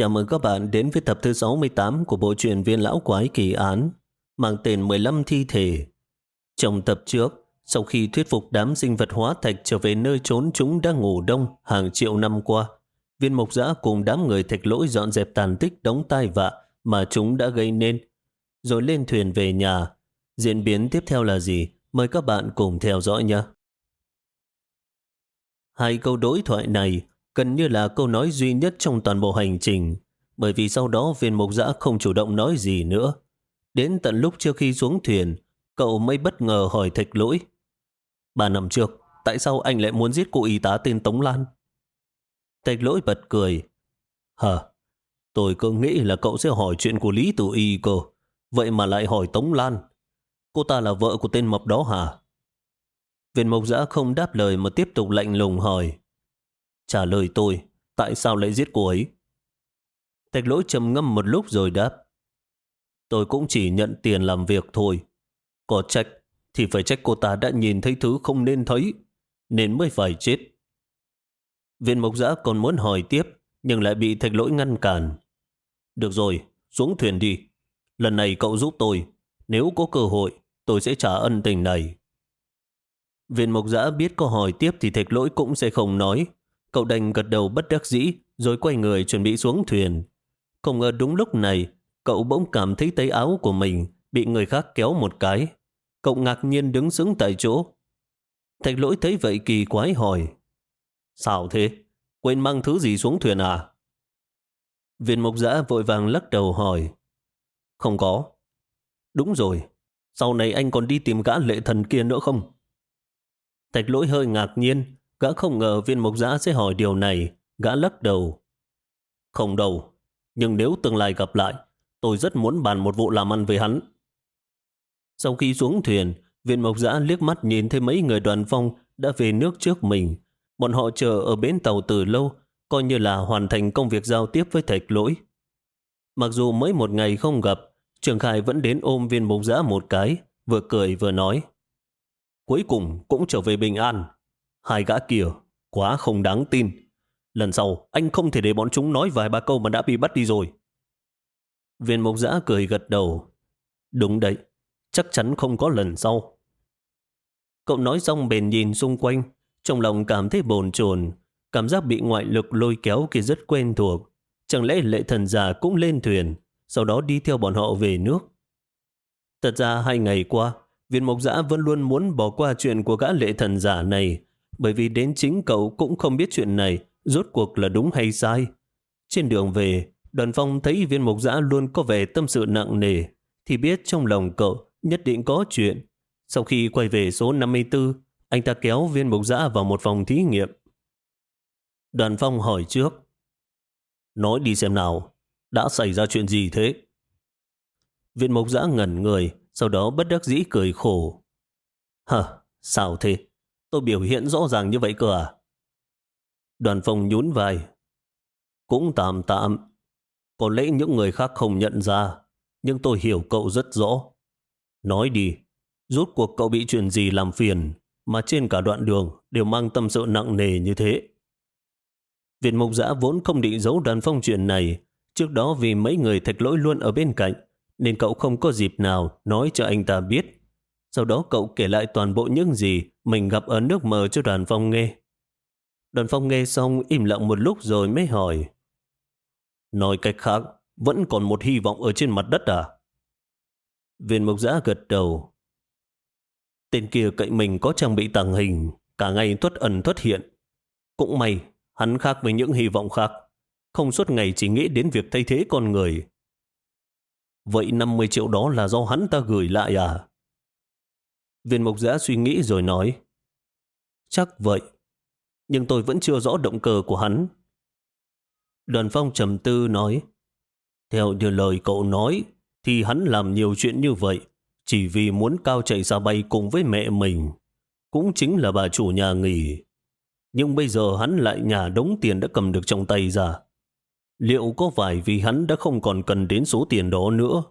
Chào mừng các bạn đến với tập thứ 68 của bộ truyện Viên Lão Quái Kỳ Án, mang tên 15 Thi Thể. Trong tập trước, sau khi thuyết phục đám sinh vật hóa thạch trở về nơi trốn chúng đang ngủ đông hàng triệu năm qua, viên mộc giã cùng đám người thạch lỗi dọn dẹp tàn tích đóng tai vạ mà chúng đã gây nên, rồi lên thuyền về nhà. Diễn biến tiếp theo là gì? Mời các bạn cùng theo dõi nhé. Hai câu đối thoại này gần như là câu nói duy nhất trong toàn bộ hành trình, bởi vì sau đó viên mục giã không chủ động nói gì nữa. Đến tận lúc trước khi xuống thuyền, cậu mới bất ngờ hỏi thạch lỗi. Ba năm trước, tại sao anh lại muốn giết cô y tá tên Tống Lan? Thạch lỗi bật cười. Hờ, tôi cứ nghĩ là cậu sẽ hỏi chuyện của Lý Tử Y cơ. Vậy mà lại hỏi Tống Lan. Cô ta là vợ của tên mập đó hả? Viên mộc giã không đáp lời mà tiếp tục lạnh lùng hỏi. Trả lời tôi, tại sao lại giết cô ấy? Thạch lỗi trầm ngâm một lúc rồi đáp. Tôi cũng chỉ nhận tiền làm việc thôi. Có trách thì phải trách cô ta đã nhìn thấy thứ không nên thấy, nên mới phải chết. Viên mộc giã còn muốn hỏi tiếp, nhưng lại bị thạch lỗi ngăn cản. Được rồi, xuống thuyền đi. Lần này cậu giúp tôi. Nếu có cơ hội, tôi sẽ trả ân tình này. Viên mộc giã biết có hỏi tiếp thì thạch lỗi cũng sẽ không nói. Cậu đành gật đầu bất đắc dĩ, rồi quay người chuẩn bị xuống thuyền. Không ngờ đúng lúc này, cậu bỗng cảm thấy tay áo của mình bị người khác kéo một cái. Cậu ngạc nhiên đứng sững tại chỗ. Thạch lỗi thấy vậy kỳ quái hỏi. Sao thế? Quên mang thứ gì xuống thuyền à? Viên mộc giã vội vàng lắc đầu hỏi. Không có. Đúng rồi. Sau này anh còn đi tìm gã lệ thần kia nữa không? Thạch lỗi hơi ngạc nhiên. Gã không ngờ viên mộc giã sẽ hỏi điều này. Gã lắc đầu. Không đâu. Nhưng nếu tương lai gặp lại, tôi rất muốn bàn một vụ làm ăn với hắn. Sau khi xuống thuyền, viên mộc giã liếc mắt nhìn thấy mấy người đoàn phong đã về nước trước mình. Bọn họ chờ ở bến tàu từ lâu, coi như là hoàn thành công việc giao tiếp với thạch lỗi. Mặc dù mới một ngày không gặp, Trường Khai vẫn đến ôm viên mộc giã một cái, vừa cười vừa nói. Cuối cùng cũng trở về bình an. Hai gã kia, quá không đáng tin. Lần sau, anh không thể để bọn chúng nói vài ba câu mà đã bị bắt đi rồi. Viên mộc giã cười gật đầu. Đúng đấy, chắc chắn không có lần sau. Cậu nói xong bền nhìn xung quanh, trong lòng cảm thấy bồn chồn cảm giác bị ngoại lực lôi kéo kia rất quen thuộc. Chẳng lẽ lệ thần già cũng lên thuyền, sau đó đi theo bọn họ về nước? Thật ra hai ngày qua, viên mộc giã vẫn luôn muốn bỏ qua chuyện của gã lệ thần giả này, bởi vì đến chính cậu cũng không biết chuyện này rốt cuộc là đúng hay sai. Trên đường về, đoàn phong thấy viên mộc giã luôn có vẻ tâm sự nặng nề, thì biết trong lòng cậu nhất định có chuyện. Sau khi quay về số 54, anh ta kéo viên mục giã vào một phòng thí nghiệm. Đoàn phong hỏi trước. Nói đi xem nào, đã xảy ra chuyện gì thế? Viên mục giã ngẩn người, sau đó bất đắc dĩ cười khổ. Hờ, sao thế? Tôi biểu hiện rõ ràng như vậy cơ à? Đoàn phong nhún vai. Cũng tạm tạm. Có lẽ những người khác không nhận ra, nhưng tôi hiểu cậu rất rõ. Nói đi, rốt cuộc cậu bị chuyện gì làm phiền mà trên cả đoạn đường đều mang tâm sự nặng nề như thế. Việt Mục Giã dạ vốn không định giấu đoàn phong chuyện này, trước đó vì mấy người thạch lỗi luôn ở bên cạnh, nên cậu không có dịp nào nói cho anh ta biết. Sau đó cậu kể lại toàn bộ những gì mình gặp ở nước mờ cho đoàn phong nghe. Đoàn phong nghe xong im lặng một lúc rồi mới hỏi. Nói cách khác, vẫn còn một hy vọng ở trên mặt đất à? Viên mục giã gật đầu. Tên kia cậy mình có trang bị tàng hình, cả ngày tuất ẩn thoát hiện. Cũng may, hắn khác với những hy vọng khác. Không suốt ngày chỉ nghĩ đến việc thay thế con người. Vậy 50 triệu đó là do hắn ta gửi lại à? Viên mục giã suy nghĩ rồi nói. Chắc vậy. Nhưng tôi vẫn chưa rõ động cơ của hắn. Đoàn phong trầm tư nói. Theo như lời cậu nói, thì hắn làm nhiều chuyện như vậy chỉ vì muốn cao chạy ra bay cùng với mẹ mình, cũng chính là bà chủ nhà nghỉ. Nhưng bây giờ hắn lại nhà đống tiền đã cầm được trong tay ra. Liệu có phải vì hắn đã không còn cần đến số tiền đó nữa?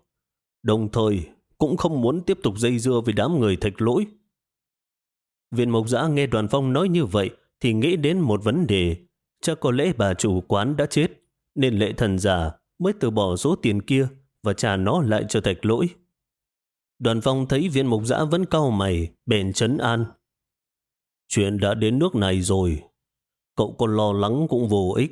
Đồng thời, cũng không muốn tiếp tục dây dưa với đám người thạch lỗi. Viện Mộc Giã nghe đoàn phong nói như vậy thì nghĩ đến một vấn đề. Chắc có lẽ bà chủ quán đã chết, nên lệ thần giả mới từ bỏ số tiền kia và trả nó lại cho thạch lỗi. Đoàn phong thấy viên mục giã vẫn cau mày, bền chấn an. Chuyện đã đến nước này rồi, cậu còn lo lắng cũng vô ích.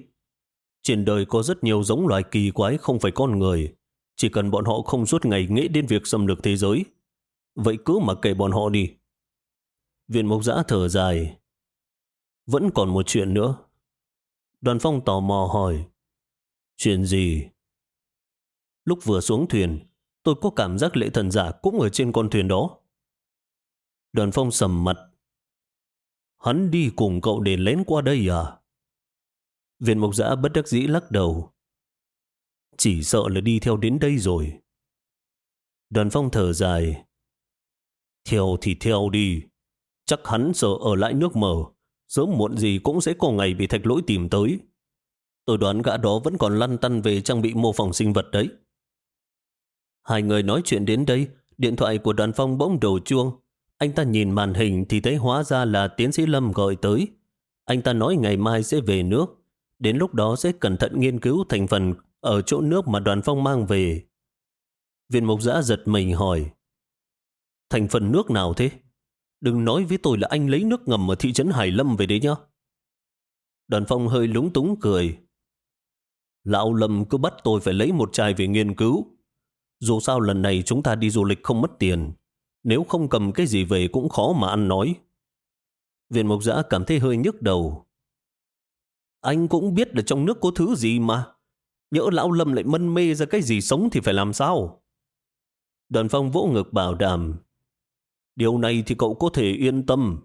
Trên đời có rất nhiều giống loài kỳ quái không phải con người, chỉ cần bọn họ không suốt ngày nghĩ đến việc xâm lược thế giới. Vậy cứ mà kể bọn họ đi. Viên mục giã thở dài. Vẫn còn một chuyện nữa. Đoàn phong tò mò hỏi. Chuyện gì? Lúc vừa xuống thuyền, tôi có cảm giác lệ thần giả cũng ở trên con thuyền đó. Đoàn phong sầm mặt. Hắn đi cùng cậu để lén qua đây à? Viên mộc giã bất đắc dĩ lắc đầu. Chỉ sợ là đi theo đến đây rồi. Đoàn phong thở dài. Theo thì theo đi. Chắc hắn sợ ở lại nước mở. Sớm muộn gì cũng sẽ có ngày bị thạch lỗi tìm tới. Tôi đoán gã đó vẫn còn lăn tăn về trang bị mô phỏng sinh vật đấy. Hai người nói chuyện đến đây, điện thoại của đoàn phong bỗng đổ chuông. Anh ta nhìn màn hình thì thấy hóa ra là tiến sĩ Lâm gọi tới. Anh ta nói ngày mai sẽ về nước. Đến lúc đó sẽ cẩn thận nghiên cứu thành phần ở chỗ nước mà đoàn phong mang về. Viên mục giã giật mình hỏi. Thành phần nước nào thế? Đừng nói với tôi là anh lấy nước ngầm ở thị trấn Hải Lâm về đấy nhá. Đoàn phong hơi lúng túng cười. Lão Lâm cứ bắt tôi phải lấy một chai về nghiên cứu. Dù sao lần này chúng ta đi du lịch không mất tiền. Nếu không cầm cái gì về cũng khó mà ăn nói. Viện Mộc Giã cảm thấy hơi nhức đầu. Anh cũng biết là trong nước có thứ gì mà. Nhỡ lão Lâm lại mân mê ra cái gì sống thì phải làm sao? Đoàn phong vỗ ngực bảo đảm. Điều này thì cậu có thể yên tâm.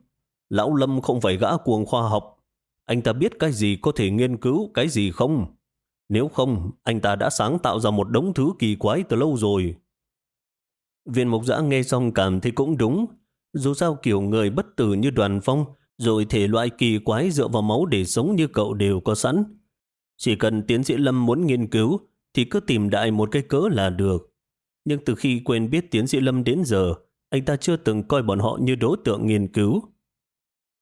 Lão Lâm không phải gã cuồng khoa học. Anh ta biết cái gì có thể nghiên cứu, cái gì không. Nếu không, anh ta đã sáng tạo ra một đống thứ kỳ quái từ lâu rồi. Viên mục giã nghe xong cảm thấy cũng đúng. Dù sao kiểu người bất tử như đoàn phong, rồi thể loại kỳ quái dựa vào máu để sống như cậu đều có sẵn. Chỉ cần tiến sĩ Lâm muốn nghiên cứu, thì cứ tìm đại một cái cớ là được. Nhưng từ khi quên biết tiến sĩ Lâm đến giờ, anh ta chưa từng coi bọn họ như đối tượng nghiên cứu.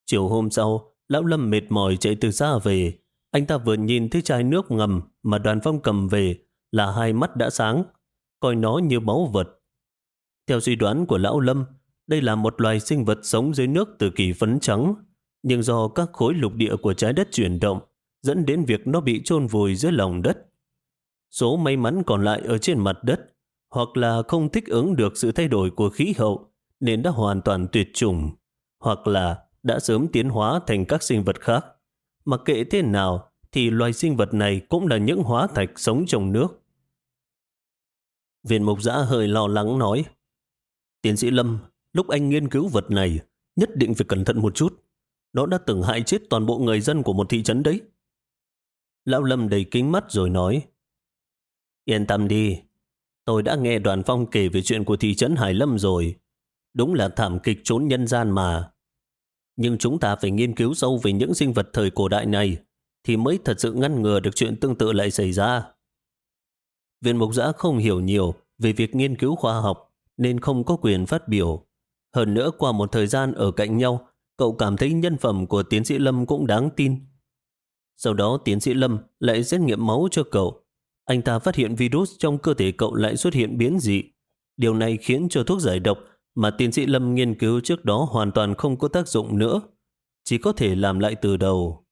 Chiều hôm sau, Lão Lâm mệt mỏi chạy từ xa về. Anh ta vừa nhìn thấy chai nước ngầm mà đoàn phong cầm về là hai mắt đã sáng, coi nó như máu vật. Theo suy đoán của Lão Lâm, đây là một loài sinh vật sống dưới nước từ kỳ phấn trắng, nhưng do các khối lục địa của trái đất chuyển động, dẫn đến việc nó bị chôn vùi dưới lòng đất. Số may mắn còn lại ở trên mặt đất, hoặc là không thích ứng được sự thay đổi của khí hậu, nên đã hoàn toàn tuyệt chủng, hoặc là đã sớm tiến hóa thành các sinh vật khác. Mặc kệ thế nào, thì loài sinh vật này cũng là những hóa thạch sống trong nước. Viên mục giã hơi lo lắng nói, Tiến sĩ Lâm, lúc anh nghiên cứu vật này, nhất định phải cẩn thận một chút. Nó đã từng hại chết toàn bộ người dân của một thị trấn đấy. Lão Lâm đầy kính mắt rồi nói, Yên tâm đi, tôi đã nghe đoàn phong kể về chuyện của thị trấn Hải Lâm rồi. Đúng là thảm kịch trốn nhân gian mà. Nhưng chúng ta phải nghiên cứu sâu về những sinh vật thời cổ đại này thì mới thật sự ngăn ngừa được chuyện tương tự lại xảy ra. Viên mục giã không hiểu nhiều về việc nghiên cứu khoa học nên không có quyền phát biểu. Hơn nữa qua một thời gian ở cạnh nhau, cậu cảm thấy nhân phẩm của tiến sĩ Lâm cũng đáng tin. Sau đó tiến sĩ Lâm lại xét nghiệm máu cho cậu. Anh ta phát hiện virus trong cơ thể cậu lại xuất hiện biến dị. Điều này khiến cho thuốc giải độc mà tiến sĩ Lâm nghiên cứu trước đó hoàn toàn không có tác dụng nữa. Chỉ có thể làm lại từ đầu.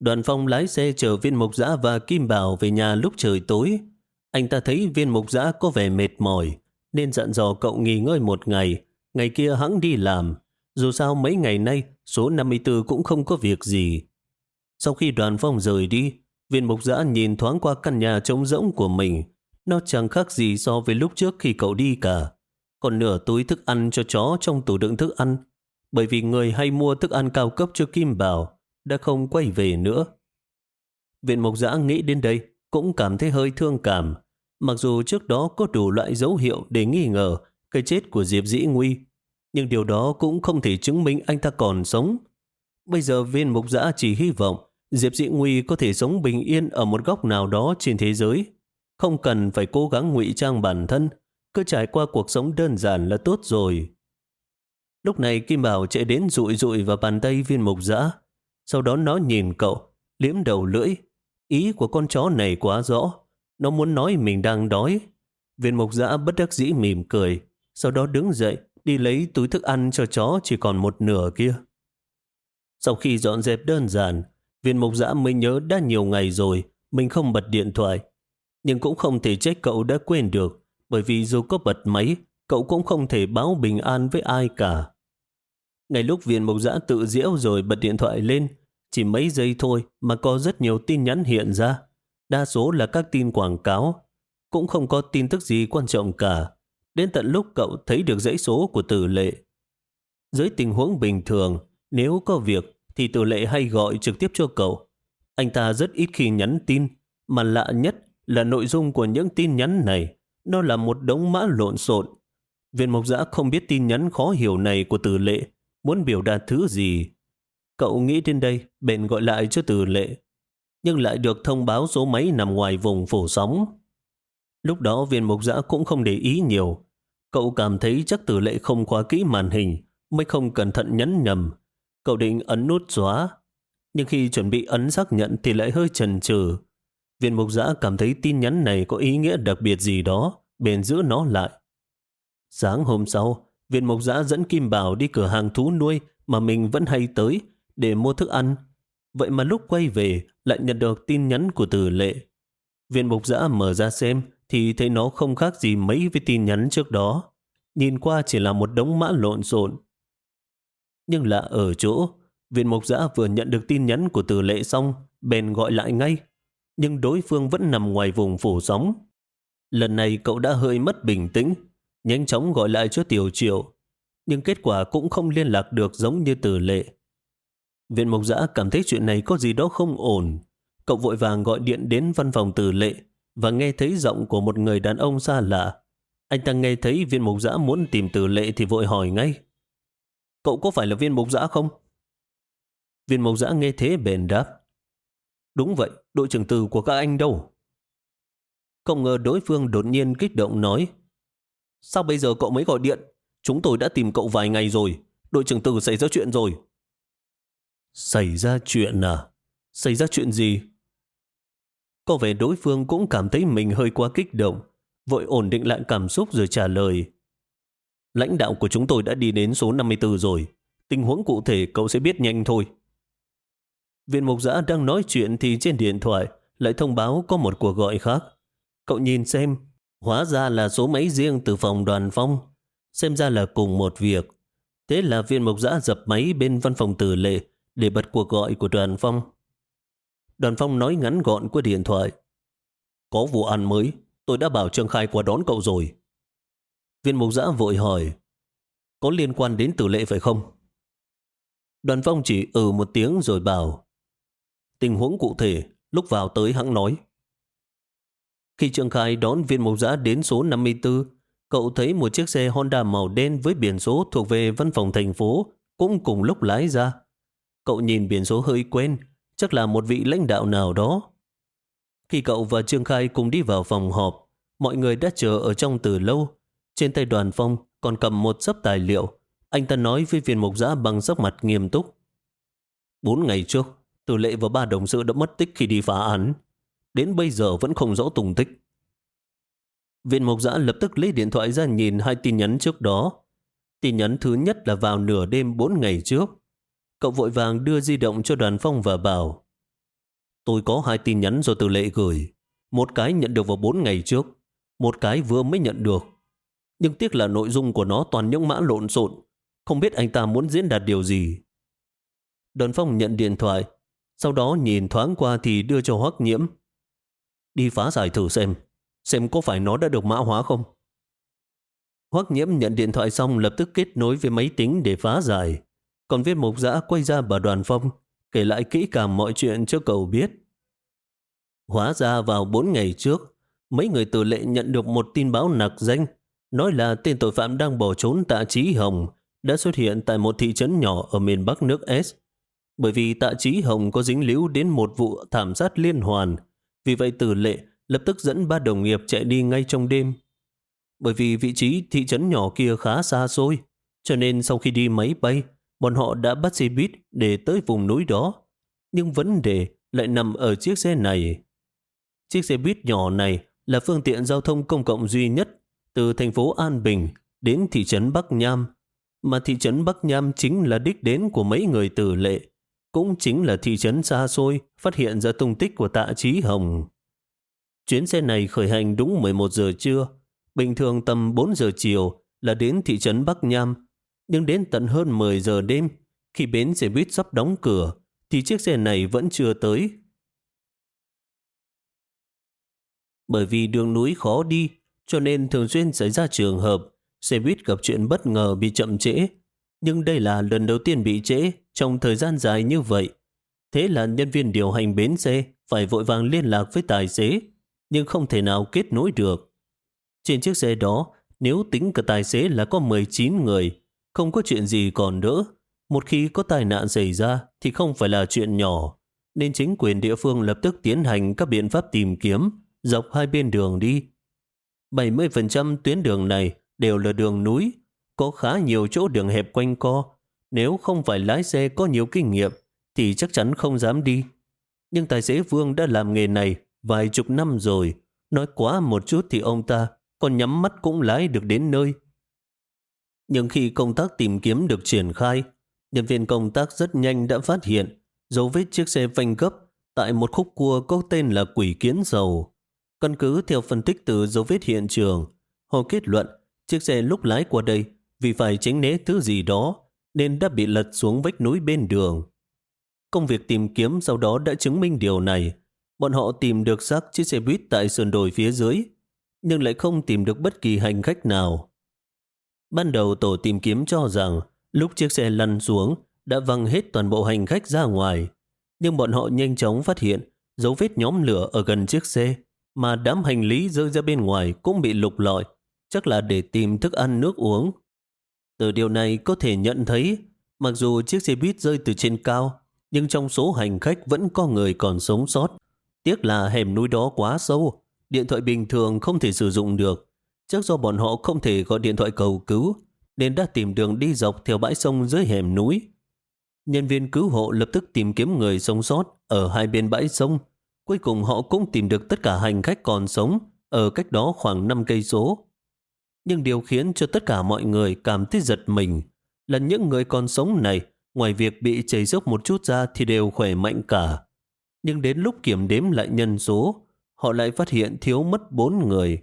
Đoàn phong lái xe chở viên mục giã và Kim Bảo về nhà lúc trời tối. Anh ta thấy viên mục giã có vẻ mệt mỏi, nên dặn dò cậu nghỉ ngơi một ngày, ngày kia hãng đi làm. Dù sao mấy ngày nay, số 54 cũng không có việc gì. Sau khi đoàn phong rời đi, viên mục giã nhìn thoáng qua căn nhà trống rỗng của mình. Nó chẳng khác gì so với lúc trước khi cậu đi cả. Còn nửa túi thức ăn cho chó trong tủ đựng thức ăn. Bởi vì người hay mua thức ăn cao cấp cho Kim Bảo, đã không quay về nữa. Viện Mộc Giã nghĩ đến đây cũng cảm thấy hơi thương cảm. Mặc dù trước đó có đủ loại dấu hiệu để nghi ngờ cái chết của Diệp Dĩ Nguy, nhưng điều đó cũng không thể chứng minh anh ta còn sống. Bây giờ viên mục giã chỉ hy vọng Diệp Dĩ Nguy có thể sống bình yên ở một góc nào đó trên thế giới. Không cần phải cố gắng ngụy trang bản thân, cứ trải qua cuộc sống đơn giản là tốt rồi. Lúc này Kim Bảo chạy đến rụi rụi vào bàn tay viên mục giã, sau đó nó nhìn cậu, liếm đầu lưỡi. Ý của con chó này quá rõ. Nó muốn nói mình đang đói. Viên mục giã bất đắc dĩ mỉm cười. Sau đó đứng dậy, đi lấy túi thức ăn cho chó chỉ còn một nửa kia. Sau khi dọn dẹp đơn giản, viên mục giã mới nhớ đã nhiều ngày rồi mình không bật điện thoại. Nhưng cũng không thể trách cậu đã quên được, bởi vì dù có bật máy, cậu cũng không thể báo bình an với ai cả. Ngay lúc viên mục giã tự diễu rồi bật điện thoại lên, chỉ mấy giây thôi mà có rất nhiều tin nhắn hiện ra. Đa số là các tin quảng cáo, cũng không có tin tức gì quan trọng cả. Đến tận lúc cậu thấy được dãy số của tử lệ. Dưới tình huống bình thường, nếu có việc thì tử lệ hay gọi trực tiếp cho cậu. Anh ta rất ít khi nhắn tin, mà lạ nhất là nội dung của những tin nhắn này. Nó là một đống mã lộn xộn. Viên mộc giã không biết tin nhắn khó hiểu này của tử lệ muốn biểu đạt thứ gì. Cậu nghĩ đến đây, bèn gọi lại cho tử lệ. Nhưng lại được thông báo số máy nằm ngoài vùng phủ sóng. Lúc đó viên Mộc giã cũng không để ý nhiều. Cậu cảm thấy chắc tử lệ không quá kỹ màn hình, mới không cẩn thận nhấn nhầm. Cậu định ấn nút xóa, nhưng khi chuẩn bị ấn xác nhận thì lại hơi chần chừ. Viên mục giã cảm thấy tin nhắn này có ý nghĩa đặc biệt gì đó, bền giữ nó lại. Sáng hôm sau, viên mục giã dẫn Kim Bảo đi cửa hàng thú nuôi mà mình vẫn hay tới để mua thức ăn. Vậy mà lúc quay về lại nhận được tin nhắn của tử lệ. Viên mục giã mở ra xem thì thấy nó không khác gì mấy với tin nhắn trước đó. Nhìn qua chỉ là một đống mã lộn xộn. Nhưng là ở chỗ, viên mục giã vừa nhận được tin nhắn của tử lệ xong, bèn gọi lại ngay. Nhưng đối phương vẫn nằm ngoài vùng phủ sóng. Lần này cậu đã hơi mất bình tĩnh, nhanh chóng gọi lại cho tiểu triệu. Nhưng kết quả cũng không liên lạc được giống như tử lệ. Viện mục giã cảm thấy chuyện này có gì đó không ổn. Cậu vội vàng gọi điện đến văn phòng tử lệ và nghe thấy giọng của một người đàn ông xa lạ. Anh ta nghe thấy viên mục giã muốn tìm tử lệ thì vội hỏi ngay. Cậu có phải là viên mục giã không? Viên mục giã nghe thế bền đáp. Đúng vậy, đội trưởng từ của các anh đâu? Không ngờ đối phương đột nhiên kích động nói. Sao bây giờ cậu mới gọi điện? Chúng tôi đã tìm cậu vài ngày rồi. Đội trưởng từ xảy ra chuyện rồi. Xảy ra chuyện à? Xảy ra chuyện gì? Có vẻ đối phương cũng cảm thấy mình hơi quá kích động, vội ổn định lại cảm xúc rồi trả lời. Lãnh đạo của chúng tôi đã đi đến số 54 rồi. Tình huống cụ thể cậu sẽ biết nhanh thôi. Viện mục giã đang nói chuyện thì trên điện thoại lại thông báo có một cuộc gọi khác. Cậu nhìn xem, hóa ra là số máy riêng từ phòng đoàn phong. Xem ra là cùng một việc. Thế là viên mục giã dập máy bên văn phòng tử lệ để bật cuộc gọi của đoàn phong. Đoàn phong nói ngắn gọn qua điện thoại. Có vụ án mới, tôi đã bảo Trương Khai qua đón cậu rồi. Viên mục giã vội hỏi, có liên quan đến tử lệ phải không? Đoàn phong chỉ ừ một tiếng rồi bảo, tình huống cụ thể, lúc vào tới hãng nói. Khi Trương Khai đón viên mục giã đến số 54, cậu thấy một chiếc xe Honda màu đen với biển số thuộc về văn phòng thành phố cũng cùng lúc lái ra. Cậu nhìn biển số hơi quen, chắc là một vị lãnh đạo nào đó. Khi cậu và Trương Khai cùng đi vào phòng họp, mọi người đã chờ ở trong từ lâu. Trên tay đoàn phong còn cầm một sấp tài liệu. Anh ta nói với viên mục giã bằng sắc mặt nghiêm túc. Bốn ngày trước, Tử lệ và ba đồng sự đã mất tích khi đi phá án. Đến bây giờ vẫn không rõ tung tích. Viên mục giã lập tức lấy điện thoại ra nhìn hai tin nhắn trước đó. Tin nhắn thứ nhất là vào nửa đêm bốn ngày trước. Cậu vội vàng đưa di động cho đoàn phong và bảo Tôi có hai tin nhắn do tử lệ gửi. Một cái nhận được vào bốn ngày trước, một cái vừa mới nhận được. Nhưng tiếc là nội dung của nó toàn những mã lộn xộn. Không biết anh ta muốn diễn đạt điều gì. Đoàn phong nhận điện thoại, sau đó nhìn thoáng qua thì đưa cho hoắc nhiễm. Đi phá giải thử xem, xem có phải nó đã được mã hóa không. Hoắc nhiễm nhận điện thoại xong lập tức kết nối với máy tính để phá giải. Còn viên mục giã quay ra bà đoàn phong, kể lại kỹ càng mọi chuyện cho cậu biết. Hóa ra vào bốn ngày trước, mấy người tử lệ nhận được một tin báo nặc danh, nói là tên tội phạm đang bỏ trốn tạ Trí Hồng đã xuất hiện tại một thị trấn nhỏ ở miền Bắc nước S. Bởi vì tạ Trí Hồng có dính líu đến một vụ thảm sát liên hoàn, vì vậy tử lệ lập tức dẫn ba đồng nghiệp chạy đi ngay trong đêm. Bởi vì vị trí thị trấn nhỏ kia khá xa xôi, cho nên sau khi đi máy bay, bọn họ đã bắt xe buýt để tới vùng núi đó. Nhưng vấn đề lại nằm ở chiếc xe này. Chiếc xe buýt nhỏ này là phương tiện giao thông công cộng duy nhất từ thành phố An Bình đến thị trấn Bắc Nham, mà thị trấn Bắc Nham chính là đích đến của mấy người tử lệ, cũng chính là thị trấn xa xôi phát hiện ra tung tích của tạ trí hồng. Chuyến xe này khởi hành đúng 11 giờ trưa, bình thường tầm 4 giờ chiều là đến thị trấn Bắc Nham, nhưng đến tận hơn 10 giờ đêm, khi bến xe buýt sắp đóng cửa, thì chiếc xe này vẫn chưa tới. Bởi vì đường núi khó đi, cho nên thường xuyên xảy ra trường hợp xe buýt gặp chuyện bất ngờ bị chậm trễ. Nhưng đây là lần đầu tiên bị trễ trong thời gian dài như vậy. Thế là nhân viên điều hành bến xe phải vội vàng liên lạc với tài xế, nhưng không thể nào kết nối được. Trên chiếc xe đó, nếu tính cả tài xế là có 19 người, không có chuyện gì còn đỡ. Một khi có tai nạn xảy ra thì không phải là chuyện nhỏ, nên chính quyền địa phương lập tức tiến hành các biện pháp tìm kiếm dọc hai bên đường đi. 70% tuyến đường này đều là đường núi, có khá nhiều chỗ đường hẹp quanh co. Nếu không phải lái xe có nhiều kinh nghiệm thì chắc chắn không dám đi. Nhưng tài xế Vương đã làm nghề này vài chục năm rồi. Nói quá một chút thì ông ta còn nhắm mắt cũng lái được đến nơi. Nhưng khi công tác tìm kiếm được triển khai, nhân viên công tác rất nhanh đã phát hiện dấu vết chiếc xe phanh gấp tại một khúc cua có tên là quỷ kiến dầu. Căn cứ theo phân tích từ dấu vết hiện trường, họ kết luận chiếc xe lúc lái qua đây vì phải tránh né thứ gì đó nên đã bị lật xuống vách núi bên đường. Công việc tìm kiếm sau đó đã chứng minh điều này. Bọn họ tìm được xác chiếc xe buýt tại sườn đồi phía dưới, nhưng lại không tìm được bất kỳ hành khách nào. Ban đầu tổ tìm kiếm cho rằng lúc chiếc xe lăn xuống đã văng hết toàn bộ hành khách ra ngoài, nhưng bọn họ nhanh chóng phát hiện dấu vết nhóm lửa ở gần chiếc xe mà đám hành lý rơi ra bên ngoài cũng bị lục lọi, chắc là để tìm thức ăn nước uống. Từ điều này có thể nhận thấy, mặc dù chiếc xe buýt rơi từ trên cao, nhưng trong số hành khách vẫn có người còn sống sót. Tiếc là hẻm núi đó quá sâu, điện thoại bình thường không thể sử dụng được. Chắc do bọn họ không thể gọi điện thoại cầu cứu, nên đã tìm đường đi dọc theo bãi sông dưới hẻm núi. Nhân viên cứu hộ lập tức tìm kiếm người sống sót ở hai bên bãi sông, Cuối cùng họ cũng tìm được tất cả hành khách còn sống ở cách đó khoảng 5 cây số. Nhưng điều khiến cho tất cả mọi người cảm thấy giật mình là những người còn sống này ngoài việc bị chảy dốc một chút ra thì đều khỏe mạnh cả. Nhưng đến lúc kiểm đếm lại nhân số, họ lại phát hiện thiếu mất bốn người.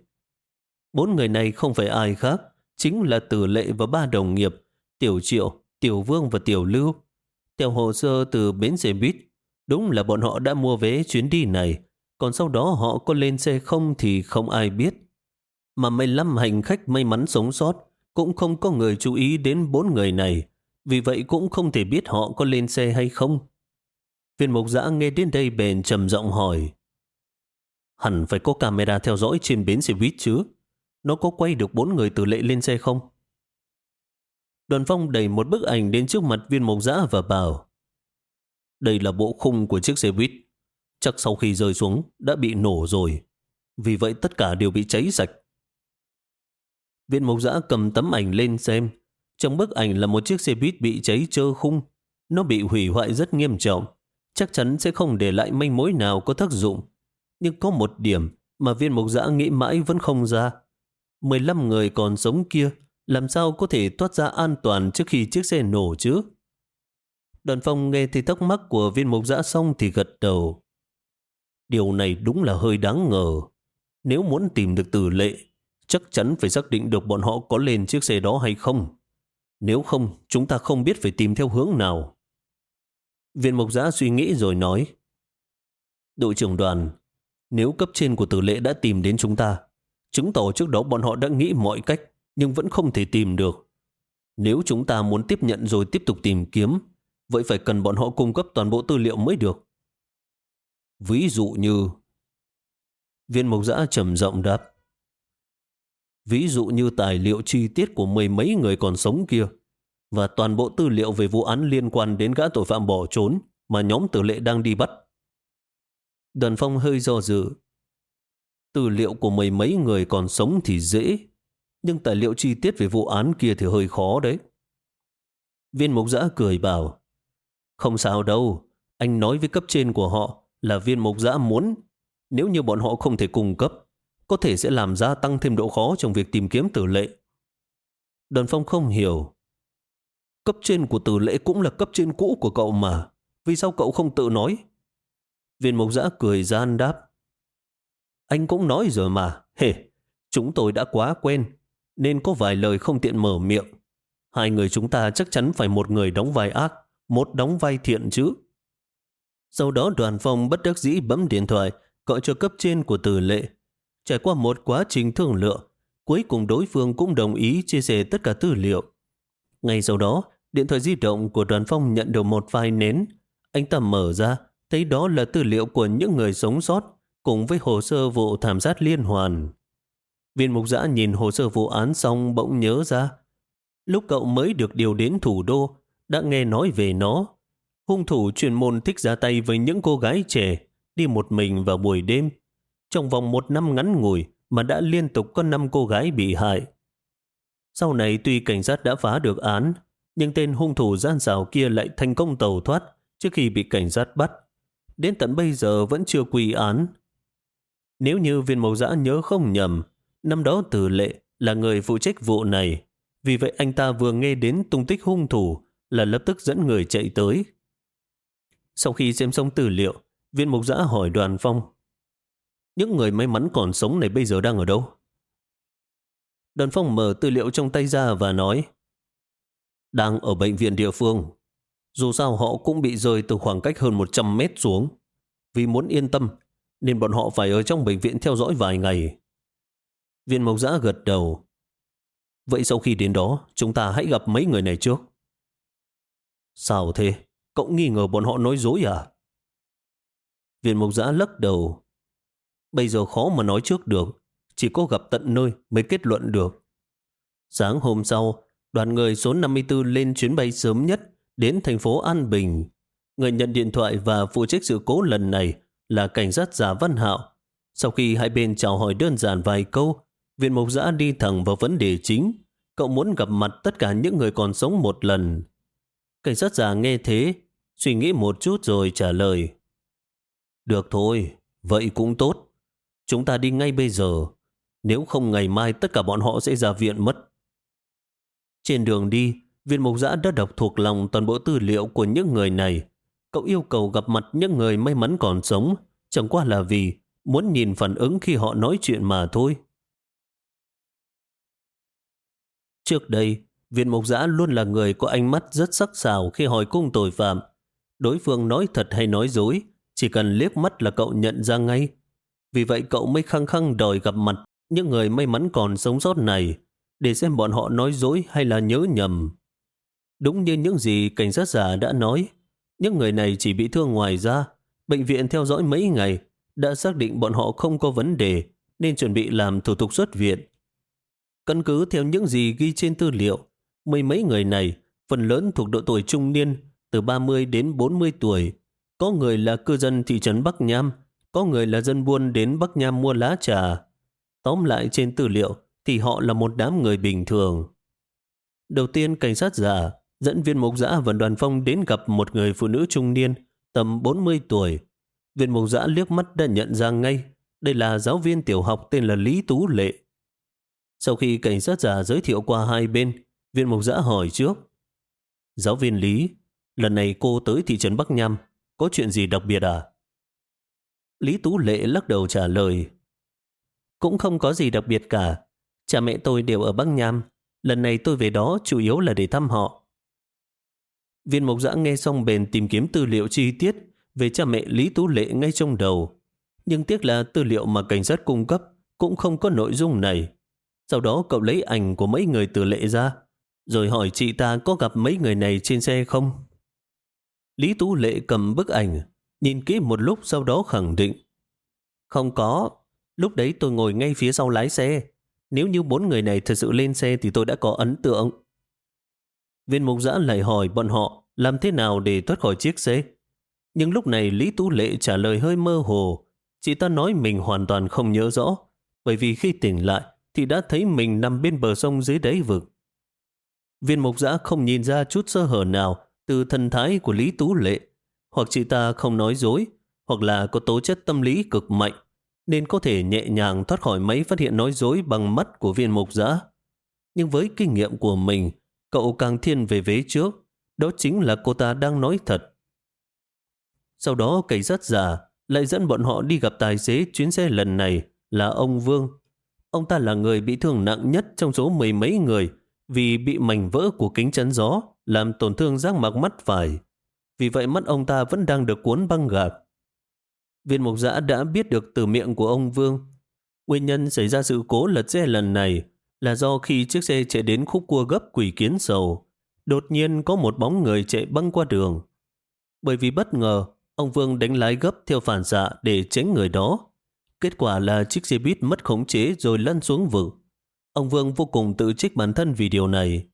Bốn người này không phải ai khác, chính là Tử Lệ và ba đồng nghiệp, Tiểu Triệu, Tiểu Vương và Tiểu Lưu. Theo hồ sơ từ bến xe buýt, Đúng là bọn họ đã mua vé chuyến đi này, còn sau đó họ có lên xe không thì không ai biết. Mà 15 hành khách may mắn sống sót, cũng không có người chú ý đến bốn người này, vì vậy cũng không thể biết họ có lên xe hay không. Viên mục giã nghe đến đây bền trầm giọng hỏi. Hẳn phải có camera theo dõi trên bến xe buýt chứ. Nó có quay được bốn người từ lệ lên xe không? Đoàn phong đẩy một bức ảnh đến trước mặt viên mục giã và bảo đây là bộ khung của chiếc xe buýt. Chắc sau khi rơi xuống, đã bị nổ rồi. Vì vậy tất cả đều bị cháy sạch. Viện mộc giã cầm tấm ảnh lên xem. Trong bức ảnh là một chiếc xe buýt bị cháy trơ khung. Nó bị hủy hoại rất nghiêm trọng. Chắc chắn sẽ không để lại manh mối nào có tác dụng. Nhưng có một điểm mà viên mộc giã nghĩ mãi vẫn không ra. 15 người còn sống kia, làm sao có thể thoát ra an toàn trước khi chiếc xe nổ chứ? Đoàn phong nghe thì thắc mắc của viên mục giã xong thì gật đầu. Điều này đúng là hơi đáng ngờ. Nếu muốn tìm được tử lệ, chắc chắn phải xác định được bọn họ có lên chiếc xe đó hay không. Nếu không, chúng ta không biết phải tìm theo hướng nào. Viên mục giã suy nghĩ rồi nói. Đội trưởng đoàn, nếu cấp trên của tử lệ đã tìm đến chúng ta, chứng tỏ trước đó bọn họ đã nghĩ mọi cách nhưng vẫn không thể tìm được. Nếu chúng ta muốn tiếp nhận rồi tiếp tục tìm kiếm, vậy phải cần bọn họ cung cấp toàn bộ tư liệu mới được. Ví dụ như... Viên mộc giã trầm rộng đáp. Ví dụ như tài liệu chi tiết của mười mấy người còn sống kia và toàn bộ tư liệu về vụ án liên quan đến gã tội phạm bỏ trốn mà nhóm tử lệ đang đi bắt. Đoàn phong hơi do dự. Tư liệu của mười mấy người còn sống thì dễ, nhưng tài liệu chi tiết về vụ án kia thì hơi khó đấy. Viên mục giã cười bảo, không sao đâu, anh nói với cấp trên của họ, là viên mục giã muốn. Nếu như bọn họ không thể cung cấp, có thể sẽ làm gia tăng thêm độ khó trong việc tìm kiếm tử lệ. Đoàn phong không hiểu. Cấp trên của tử lệ cũng là cấp trên cũ của cậu mà. Vì sao cậu không tự nói? Viên mục giã cười gian đáp. Anh cũng nói rồi mà. Hề, chúng tôi đã quá quen, nên có vài lời không tiện mở miệng. Hai người chúng ta chắc chắn phải một người đóng vai ác, một đóng vai thiện chứ. Sau đó đoàn phong bất đắc dĩ bấm điện thoại, gọi cho cấp trên của tử lệ. Trải qua một quá trình thương lượng, cuối cùng đối phương cũng đồng ý chia sẻ tất cả tư liệu. Ngay sau đó, điện thoại di động của đoàn phong nhận được một file nến. Anh ta mở ra, thấy đó là tư liệu của những người sống sót cùng với hồ sơ vụ thảm sát liên hoàn. Viên mục giã nhìn hồ sơ vụ án xong bỗng nhớ ra. Lúc cậu mới được điều đến thủ đô, đã nghe nói về nó. Hung thủ chuyên môn thích ra tay với những cô gái trẻ, đi một mình vào buổi đêm. Trong vòng một năm ngắn ngủi mà đã liên tục có năm cô gái bị hại. Sau này tuy cảnh sát đã phá được án, nhưng tên hung thủ gian xảo kia lại thành công tàu thoát trước khi bị cảnh sát bắt. Đến tận bây giờ vẫn chưa quy án. Nếu như viên mẫu giã nhớ không nhầm, năm đó tử lệ là người phụ trách vụ này. Vì vậy anh ta vừa nghe đến tung tích hung thủ là lập tức dẫn người chạy tới. Sau khi xem xong tư liệu, viên mục giã hỏi đoàn phong những người may mắn còn sống này bây giờ đang ở đâu? Đoàn phong mở tư liệu trong tay ra và nói đang ở bệnh viện địa phương. Dù sao họ cũng bị rơi từ khoảng cách hơn 100 mét xuống. Vì muốn yên tâm, nên bọn họ phải ở trong bệnh viện theo dõi vài ngày. Viên mộc giã gật đầu. Vậy sau khi đến đó, chúng ta hãy gặp mấy người này trước. Sao thế? Cậu nghi ngờ bọn họ nói dối à? Viên mộc giã lắc đầu. Bây giờ khó mà nói trước được, chỉ có gặp tận nơi mới kết luận được. Sáng hôm sau, đoàn người số 54 lên chuyến bay sớm nhất đến thành phố An Bình. Người nhận điện thoại và phụ trách sự cố lần này là cảnh sát giả Văn Hạo. Sau khi hai bên chào hỏi đơn giản vài câu, viện mục giã đi thẳng vào vấn đề chính. Cậu muốn gặp mặt tất cả những người còn sống một lần. Cảnh sát già nghe thế, suy nghĩ một chút rồi trả lời. Được thôi, vậy cũng tốt. Chúng ta đi ngay bây giờ. Nếu không ngày mai tất cả bọn họ sẽ ra viện mất. Trên đường đi, viên mục giã đã đọc thuộc lòng toàn bộ tư liệu của những người này. Cậu yêu cầu gặp mặt những người may mắn còn sống, chẳng qua là vì muốn nhìn phản ứng khi họ nói chuyện mà thôi. Trước đây, viên mộc giã luôn là người có ánh mắt rất sắc sảo khi hỏi cung tội phạm. Đối phương nói thật hay nói dối, chỉ cần liếc mắt là cậu nhận ra ngay. Vì vậy cậu mới khăng khăng đòi gặp mặt những người may mắn còn sống sót này để xem bọn họ nói dối hay là nhớ nhầm. Đúng như những gì cảnh sát giả đã nói, những người này chỉ bị thương ngoài da. Bệnh viện theo dõi mấy ngày đã xác định bọn họ không có vấn đề nên chuẩn bị làm thủ tục xuất viện. Căn cứ theo những gì ghi trên tư liệu, mười mấy người này phần lớn thuộc độ tuổi trung niên từ 30 đến 40 tuổi. Có người là cư dân thị trấn Bắc Nham, có người là dân buôn đến Bắc Nham mua lá trà. Tóm lại trên tư liệu thì họ là một đám người bình thường. Đầu tiên cảnh sát giả dẫn viên mục giã và đoàn phong đến gặp một người phụ nữ trung niên tầm 40 tuổi. Viên mục giã liếc mắt đã nhận ra ngay đây là giáo viên tiểu học tên là Lý Tú Lệ. Sau khi cảnh sát giả giới thiệu qua hai bên, viên mục giã hỏi trước. Giáo viên Lý, lần này cô tới thị trấn Bắc Nham, có chuyện gì đặc biệt à? Lý Tú Lệ lắc đầu trả lời. Cũng không có gì đặc biệt cả. Cha mẹ tôi đều ở Bắc Nham. Lần này tôi về đó chủ yếu là để thăm họ. Viên mục giã nghe xong bền tìm kiếm tư liệu chi tiết về cha mẹ Lý Tú Lệ ngay trong đầu. Nhưng tiếc là tư liệu mà cảnh sát cung cấp cũng không có nội dung này. Sau đó cậu lấy ảnh của mấy người tử lệ ra, rồi hỏi chị ta có gặp mấy người này trên xe không? Lý Tú Lệ cầm bức ảnh, nhìn kỹ một lúc sau đó khẳng định. Không có, lúc đấy tôi ngồi ngay phía sau lái xe. Nếu như bốn người này thật sự lên xe thì tôi đã có ấn tượng. Viên mục giã lại hỏi bọn họ làm thế nào để thoát khỏi chiếc xe. Nhưng lúc này Lý Tú Lệ trả lời hơi mơ hồ. Chị ta nói mình hoàn toàn không nhớ rõ, bởi vì khi tỉnh lại thì đã thấy mình nằm bên bờ sông dưới đáy vực. Viên mục giã không nhìn ra chút sơ hở nào từ thần thái của Lý Tú Lệ hoặc chị ta không nói dối, hoặc là có tố chất tâm lý cực mạnh, nên có thể nhẹ nhàng thoát khỏi máy phát hiện nói dối bằng mắt của viên mục giã. Nhưng với kinh nghiệm của mình, cậu càng thiên về vế trước, đó chính là cô ta đang nói thật. Sau đó cảnh sát giả lại dẫn bọn họ đi gặp tài xế chuyến xe lần này là ông Vương. Ông ta là người bị thương nặng nhất trong số mười mấy người vì bị mảnh vỡ của kính chắn gió làm tổn thương giác mạc mắt phải. Vì vậy mắt ông ta vẫn đang được cuốn băng gạc. Viên mục giã đã biết được từ miệng của ông Vương. Nguyên nhân xảy ra sự cố lật xe lần này là do khi chiếc xe chạy đến khúc cua gấp quỷ kiến sầu, đột nhiên có một bóng người chạy băng qua đường. Bởi vì bất ngờ, ông Vương đánh lái gấp theo phản xạ để tránh người đó. Kết quả là chiếc xe buýt mất khống chế rồi lăn xuống vực. Ông Vương vô cùng tự trích bản thân vì điều này.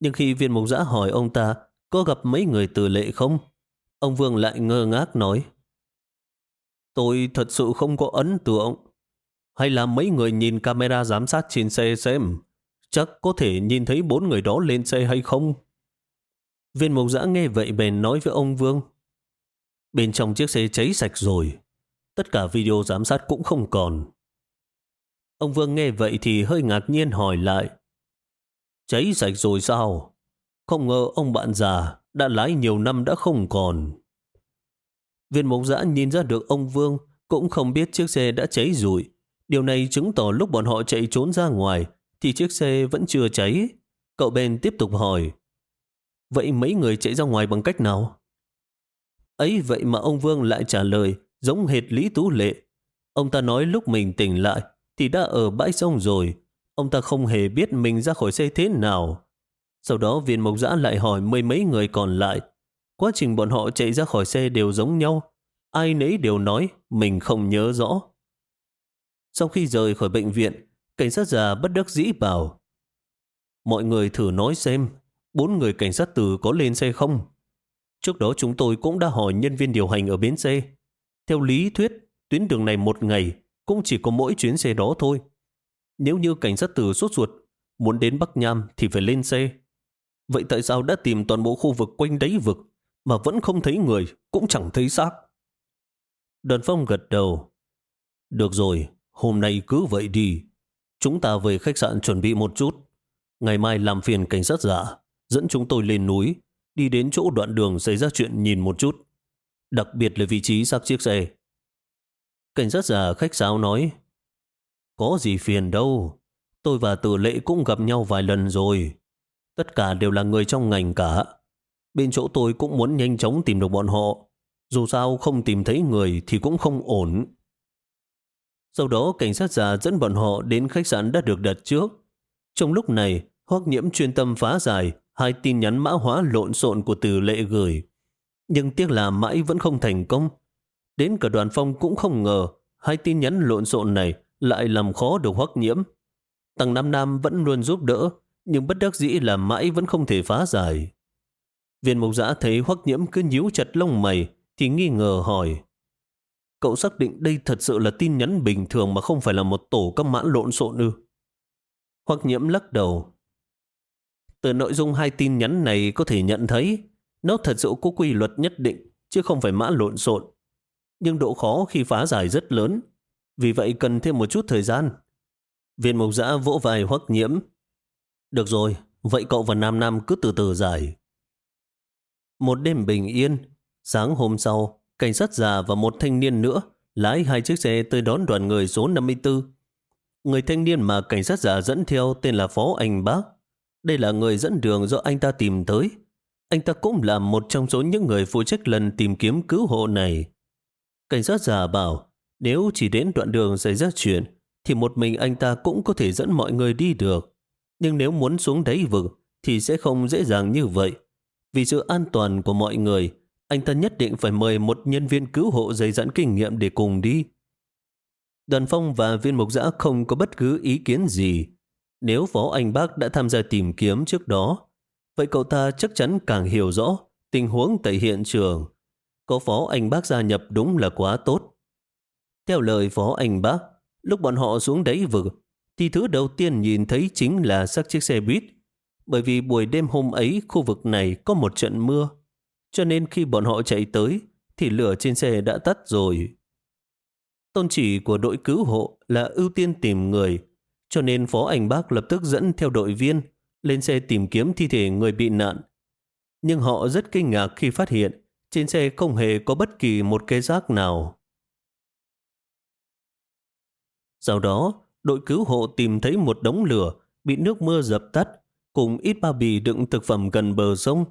Nhưng khi viên mục giã hỏi ông ta có gặp mấy người từ lệ không, ông Vương lại ngơ ngác nói Tôi thật sự không có ấn tượng. Hay là mấy người nhìn camera giám sát trên xe xem, chắc có thể nhìn thấy bốn người đó lên xe hay không? Viên mục giã nghe vậy bèn nói với ông Vương. Bên trong chiếc xe cháy sạch rồi, tất cả video giám sát cũng không còn. Ông Vương nghe vậy thì hơi ngạc nhiên hỏi lại. Cháy sạch rồi sao? Không ngờ ông bạn già đã lái nhiều năm đã không còn. Viên mộc giã nhìn ra được ông Vương cũng không biết chiếc xe đã cháy rụi. Điều này chứng tỏ lúc bọn họ chạy trốn ra ngoài thì chiếc xe vẫn chưa cháy. Cậu Ben tiếp tục hỏi. Vậy mấy người chạy ra ngoài bằng cách nào? Ấy vậy mà ông Vương lại trả lời giống hệt Lý Tú Lệ. Ông ta nói lúc mình tỉnh lại thì đã ở bãi sông rồi. Ông ta không hề biết mình ra khỏi xe thế nào. Sau đó viên mộc giã lại hỏi mười mấy người còn lại Quá trình bọn họ chạy ra khỏi xe đều giống nhau. Ai nấy đều nói mình không nhớ rõ. Sau khi rời khỏi bệnh viện, cảnh sát già bất đắc dĩ bảo Mọi người thử nói xem, bốn người cảnh sát tử có lên xe không? Trước đó chúng tôi cũng đã hỏi nhân viên điều hành ở bến xe. Theo lý thuyết, tuyến đường này một ngày cũng chỉ có mỗi chuyến xe đó thôi. Nếu như cảnh sát tử sốt ruột, muốn đến Bắc Nham thì phải lên xe. Vậy tại sao đã tìm toàn bộ khu vực quanh đáy vực mà vẫn không thấy người, cũng chẳng thấy xác. Đoàn phong gật đầu. Được rồi, hôm nay cứ vậy đi. Chúng ta về khách sạn chuẩn bị một chút. Ngày mai làm phiền cảnh sát giả, dẫn chúng tôi lên núi, đi đến chỗ đoạn đường xảy ra chuyện nhìn một chút. Đặc biệt là vị trí xác chiếc xe. Cảnh sát giả khách sáo nói, có gì phiền đâu, tôi và tử lệ cũng gặp nhau vài lần rồi. Tất cả đều là người trong ngành cả. Bên chỗ tôi cũng muốn nhanh chóng tìm được bọn họ. Dù sao không tìm thấy người thì cũng không ổn. Sau đó cảnh sát già dẫn bọn họ đến khách sạn đã được đặt trước. Trong lúc này, Hoắc Nhiễm chuyên tâm phá giải hai tin nhắn mã hóa lộn xộn của từ lệ gửi. Nhưng tiếc là mãi vẫn không thành công. Đến cả đoàn phong cũng không ngờ hai tin nhắn lộn xộn này lại làm khó được Hoắc Nhiễm. Tầng Nam Nam vẫn luôn giúp đỡ, nhưng bất đắc dĩ là mãi vẫn không thể phá giải. Viên Mộc giã thấy hoắc nhiễm cứ nhíu chặt lông mày thì nghi ngờ hỏi. Cậu xác định đây thật sự là tin nhắn bình thường mà không phải là một tổ các mã lộn xộn ư. Hoắc nhiễm lắc đầu. Từ nội dung hai tin nhắn này có thể nhận thấy nó thật sự có quy luật nhất định chứ không phải mã lộn xộn. Nhưng độ khó khi phá giải rất lớn vì vậy cần thêm một chút thời gian. Viên mục giã vỗ vai hoắc nhiễm. Được rồi, vậy cậu và Nam Nam cứ từ từ giải. Một đêm bình yên, sáng hôm sau, cảnh sát già và một thanh niên nữa lái hai chiếc xe tới đón đoàn người số 54. Người thanh niên mà cảnh sát già dẫn theo tên là Phó Anh Bác. Đây là người dẫn đường do anh ta tìm tới. Anh ta cũng là một trong số những người phụ trách lần tìm kiếm cứu hộ này. Cảnh sát già bảo, nếu chỉ đến đoạn đường xảy ra chuyện, thì một mình anh ta cũng có thể dẫn mọi người đi được. Nhưng nếu muốn xuống đáy vực, thì sẽ không dễ dàng như vậy. Vì sự an toàn của mọi người, anh ta nhất định phải mời một nhân viên cứu hộ dày dặn kinh nghiệm để cùng đi. Đoàn phong và viên mục giã không có bất cứ ý kiến gì. Nếu Phó Anh Bác đã tham gia tìm kiếm trước đó, vậy cậu ta chắc chắn càng hiểu rõ tình huống tại hiện trường. Có Phó Anh Bác gia nhập đúng là quá tốt. Theo lời Phó Anh Bác, lúc bọn họ xuống đáy vực, thì thứ đầu tiên nhìn thấy chính là xác chiếc xe buýt bởi vì buổi đêm hôm ấy khu vực này có một trận mưa. Cho nên khi bọn họ chạy tới thì lửa trên xe đã tắt rồi. Tôn chỉ của đội cứu hộ là ưu tiên tìm người, cho nên Phó Anh Bác lập tức dẫn theo đội viên lên xe tìm kiếm thi thể người bị nạn. Nhưng họ rất kinh ngạc khi phát hiện trên xe không hề có bất kỳ một cái rác nào. Sau đó, đội cứu hộ tìm thấy một đống lửa bị nước mưa dập tắt cùng ít bao bì đựng thực phẩm gần bờ sông.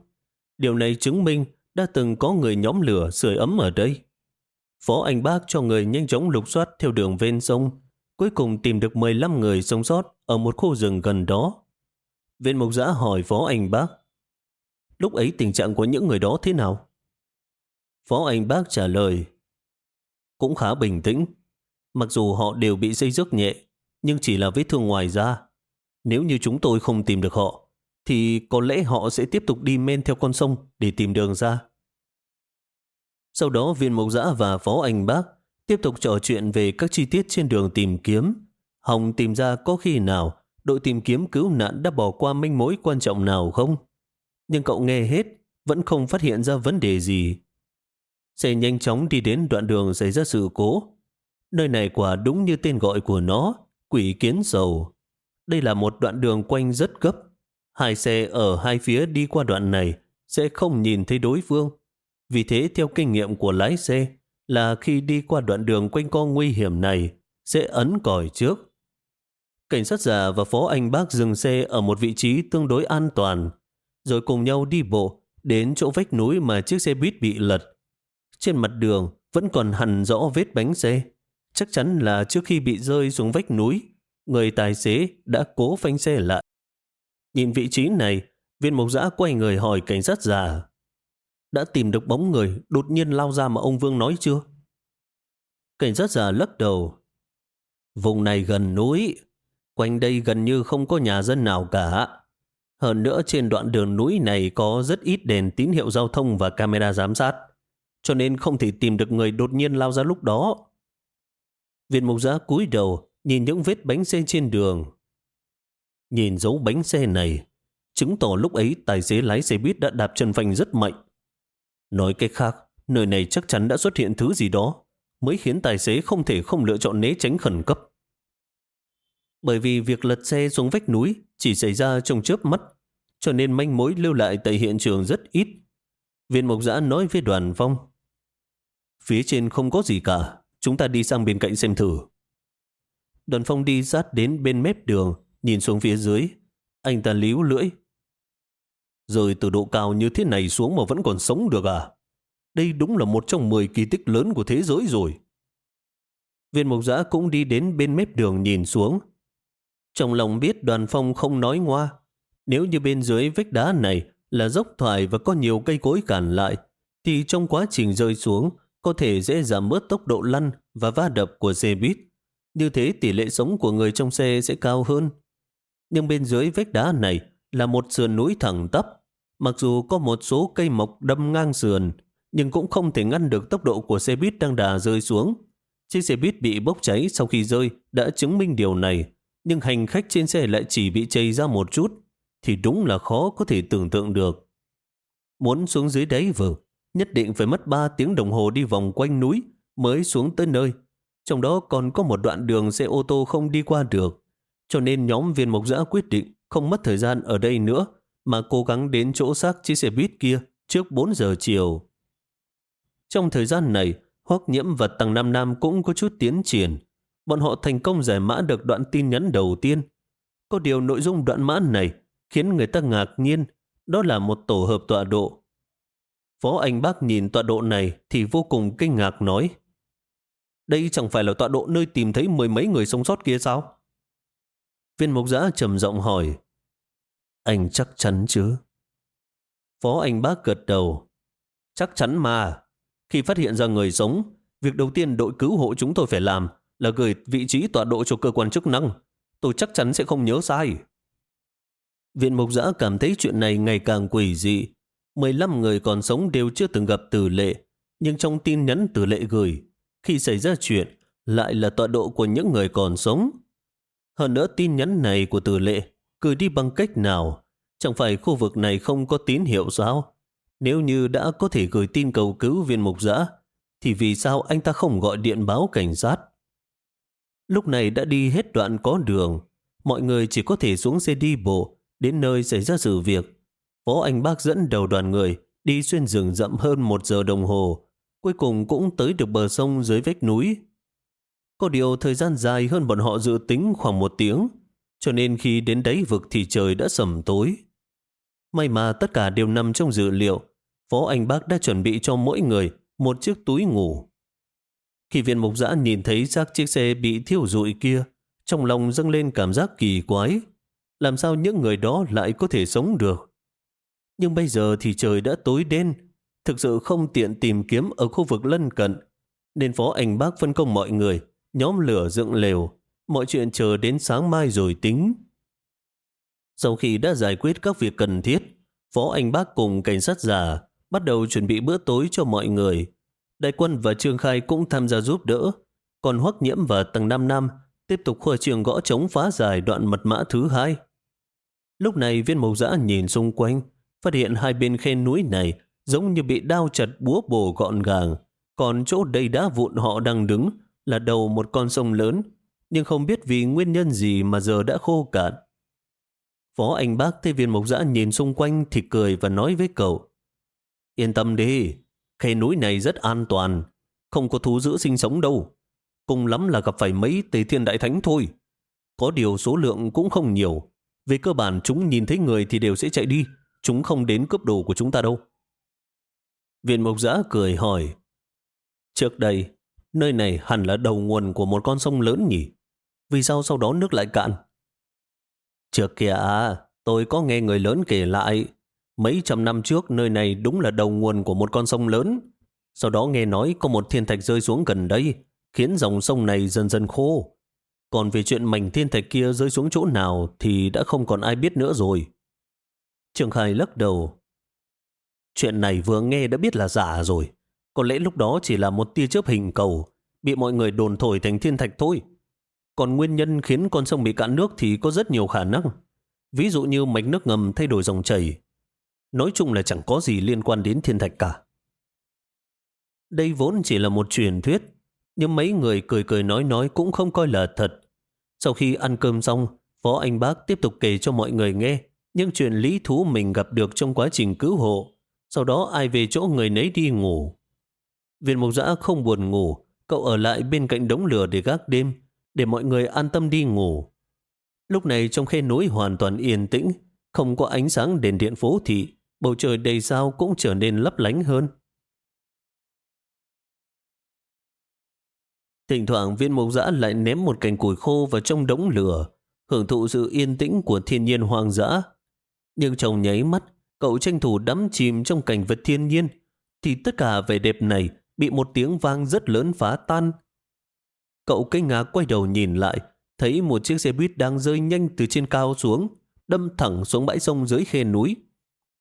Điều này chứng minh đã từng có người nhóm lửa sưởi ấm ở đây. Phó Anh Bác cho người nhanh chóng lục soát theo đường ven sông, cuối cùng tìm được 15 người sống sót ở một khu rừng gần đó. Viên mục giã hỏi Phó Anh Bác, lúc ấy tình trạng của những người đó thế nào? Phó Anh Bác trả lời, cũng khá bình tĩnh. Mặc dù họ đều bị dây rước nhẹ, nhưng chỉ là vết thương ngoài da. Nếu như chúng tôi không tìm được họ, thì có lẽ họ sẽ tiếp tục đi men theo con sông để tìm đường ra. Sau đó viên mộc giã và phó anh bác tiếp tục trò chuyện về các chi tiết trên đường tìm kiếm. Hồng tìm ra có khi nào đội tìm kiếm cứu nạn đã bỏ qua manh mối quan trọng nào không? Nhưng cậu nghe hết, vẫn không phát hiện ra vấn đề gì sẽ nhanh chóng đi đến đoạn đường xảy ra sự cố. Nơi này quả đúng như tên gọi của nó, quỷ kiến dầu. Đây là một đoạn đường quanh rất gấp. Hai xe ở hai phía đi qua đoạn này sẽ không nhìn thấy đối phương. Vì thế theo kinh nghiệm của lái xe là khi đi qua đoạn đường quanh co nguy hiểm này sẽ ấn còi trước. Cảnh sát già và phó anh bác dừng xe ở một vị trí tương đối an toàn rồi cùng nhau đi bộ đến chỗ vách núi mà chiếc xe buýt bị lật. Trên mặt đường vẫn còn hằn rõ vết bánh xe. Chắc chắn là trước khi bị rơi xuống vách núi, người tài xế đã cố phanh xe lại. Nhìn vị trí này, viên mộc giã quay người hỏi cảnh sát già. Đã tìm được bóng người đột nhiên lao ra mà ông Vương nói chưa? Cảnh sát già lắc đầu. Vùng này gần núi, quanh đây gần như không có nhà dân nào cả. Hơn nữa trên đoạn đường núi này có rất ít đèn tín hiệu giao thông và camera giám sát, cho nên không thể tìm được người đột nhiên lao ra lúc đó. Viên mục giã cúi đầu nhìn những vết bánh xe trên đường. Nhìn dấu bánh xe này, chứng tỏ lúc ấy tài xế lái xe buýt đã đạp chân phanh rất mạnh. Nói cách khác, nơi này chắc chắn đã xuất hiện thứ gì đó, mới khiến tài xế không thể không lựa chọn né tránh khẩn cấp. Bởi vì việc lật xe xuống vách núi chỉ xảy ra trong chớp mắt, cho nên manh mối lưu lại tại hiện trường rất ít. Viên mộc giã nói với đoàn phong, Phía trên không có gì cả, chúng ta đi sang bên cạnh xem thử. Đoàn phong đi sát đến bên mép đường, nhìn xuống phía dưới. Anh ta líu lưỡi. Rồi từ độ cao như thế này xuống mà vẫn còn sống được à? Đây đúng là một trong 10 kỳ tích lớn của thế giới rồi. Viên mộc giã cũng đi đến bên mép đường nhìn xuống. Trong lòng biết đoàn phong không nói ngoa. Nếu như bên dưới vách đá này là dốc thoải và có nhiều cây cối cản lại, thì trong quá trình rơi xuống có thể dễ giảm bớt tốc độ lăn và va đập của xe buýt. Như thế tỷ lệ sống của người trong xe sẽ cao hơn. Nhưng bên dưới vách đá này là một sườn núi thẳng tắp. Mặc dù có một số cây mọc đâm ngang sườn, nhưng cũng không thể ngăn được tốc độ của xe buýt đang đà rơi xuống. Chiếc xe buýt bị bốc cháy sau khi rơi đã chứng minh điều này, nhưng hành khách trên xe lại chỉ bị chây ra một chút, thì đúng là khó có thể tưởng tượng được. Muốn xuống dưới đáy vực, nhất định phải mất 3 tiếng đồng hồ đi vòng quanh núi mới xuống tới nơi. Trong đó còn có một đoạn đường xe ô tô không đi qua được. Cho nên nhóm viên mộc giã quyết định không mất thời gian ở đây nữa mà cố gắng đến chỗ xác chiếc xe buýt kia trước 4 giờ chiều. Trong thời gian này, Hoắc Nhiễm và Tăng Nam Nam cũng có chút tiến triển. Bọn họ thành công giải mã được đoạn tin nhắn đầu tiên. Có điều nội dung đoạn mã này khiến người ta ngạc nhiên, đó là một tổ hợp tọa độ. Phó Anh Bác nhìn tọa độ này thì vô cùng kinh ngạc nói, Đây chẳng phải là tọa độ nơi tìm thấy mười mấy người sống sót kia sao? Viên mục giã trầm giọng hỏi, Anh chắc chắn chứ? Phó Anh Bác gật đầu, Chắc chắn mà Khi phát hiện ra người sống, Việc đầu tiên đội cứu hộ chúng tôi phải làm là gửi vị trí tọa độ cho cơ quan chức năng. Tôi chắc chắn sẽ không nhớ sai. Viện mục giã cảm thấy chuyện này ngày càng quỷ dị 15 người còn sống đều chưa từng gặp tử lệ, nhưng trong tin nhắn tử lệ gửi, khi xảy ra chuyện, lại là tọa độ của những người còn sống. Hơn nữa tin nhắn này của tử lệ gửi đi bằng cách nào? Chẳng phải khu vực này không có tín hiệu sao? Nếu như đã có thể gửi tin cầu cứu viên mục giã, thì vì sao anh ta không gọi điện báo cảnh sát? Lúc này đã đi hết đoạn có đường, mọi người chỉ có thể xuống xe đi bộ đến nơi xảy ra sự việc. Phó Anh Bác dẫn đầu đoàn người đi xuyên rừng rậm hơn một giờ đồng hồ, cuối cùng cũng tới được bờ sông dưới vách núi. Có điều thời gian dài hơn bọn họ dự tính khoảng một tiếng, cho nên khi đến đáy vực thì trời đã sầm tối. May mà tất cả đều nằm trong dự liệu, Phó Anh Bác đã chuẩn bị cho mỗi người một chiếc túi ngủ. Khi viên mục giã nhìn thấy xác chiếc xe bị thiêu rụi kia, trong lòng dâng lên cảm giác kỳ quái. Làm sao những người đó lại có thể sống được? Nhưng bây giờ thì trời đã tối đen, thực sự không tiện tìm kiếm ở khu vực lân cận, nên phó anh bác phân công mọi người, nhóm lửa dựng lều, mọi chuyện chờ đến sáng mai rồi tính. Sau khi đã giải quyết các việc cần thiết, phó anh bác cùng cảnh sát già bắt đầu chuẩn bị bữa tối cho mọi người. Đại quân và Trương Khai cũng tham gia giúp đỡ, còn Hoắc Nhiễm và Tầng Nam Nam tiếp tục khoa trường gõ chống phá giải đoạn mật mã thứ hai. Lúc này viên mộc giã nhìn xung quanh, phát hiện hai bên khe núi này giống như bị đao chặt búa bổ gọn gàng, còn chỗ đầy đá vụn họ đang đứng là đầu một con sông lớn, nhưng không biết vì nguyên nhân gì mà giờ đã khô cạn. Phó anh bác thấy viên mộc dã nhìn xung quanh thì cười và nói với cậu, Yên tâm đi, khe núi này rất an toàn, không có thú dữ sinh sống đâu. Cùng lắm là gặp phải mấy tề thiên đại thánh thôi. Có điều số lượng cũng không nhiều. Về cơ bản chúng nhìn thấy người thì đều sẽ chạy đi. Chúng không đến cướp đồ của chúng ta đâu. Viện mộc giã cười hỏi. Trước đây, nơi này hẳn là đầu nguồn của một con sông lớn nhỉ? Vì sao sau đó nước lại cạn? Trước kia à, tôi có nghe người lớn kể lại. Mấy trăm năm trước nơi này đúng là đầu nguồn của một con sông lớn. Sau đó nghe nói có một thiên thạch rơi xuống gần đây, khiến dòng sông này dần dần khô. Còn về chuyện mảnh thiên thạch kia rơi xuống chỗ nào thì đã không còn ai biết nữa rồi. Trường Khai lắc đầu. Chuyện này vừa nghe đã biết là giả rồi. Có lẽ lúc đó chỉ là một tia chớp hình cầu, bị mọi người đồn thổi thành thiên thạch thôi. Còn nguyên nhân khiến con sông bị cạn nước thì có rất nhiều khả năng. Ví dụ như mạch nước ngầm thay đổi dòng chảy. Nói chung là chẳng có gì liên quan đến thiên thạch cả. Đây vốn chỉ là một truyền thuyết, nhưng mấy người cười cười nói nói cũng không coi là thật. Sau khi ăn cơm xong, Phó Anh Bác tiếp tục kể cho mọi người nghe những chuyện lý thú mình gặp được trong quá trình cứu hộ. Sau đó ai về chỗ người nấy đi ngủ. Viên mục giã không buồn ngủ, cậu ở lại bên cạnh đống lửa để gác đêm, để mọi người an tâm đi ngủ. Lúc này trong khe núi hoàn toàn yên tĩnh, không có ánh sáng đèn điện phố thị, bầu trời đầy sao cũng trở nên lấp lánh hơn. Thỉnh thoảng viên mộc dã lại ném một cành củi khô vào trong đống lửa, hưởng thụ sự yên tĩnh của thiên nhiên hoang dã. Nhưng trong nháy mắt, cậu tranh thủ đắm chìm trong cảnh vật thiên nhiên, thì tất cả vẻ đẹp này bị một tiếng vang rất lớn phá tan. Cậu kinh ngạc quay đầu nhìn lại, thấy một chiếc xe buýt đang rơi nhanh từ trên cao xuống, đâm thẳng xuống bãi sông dưới khe núi.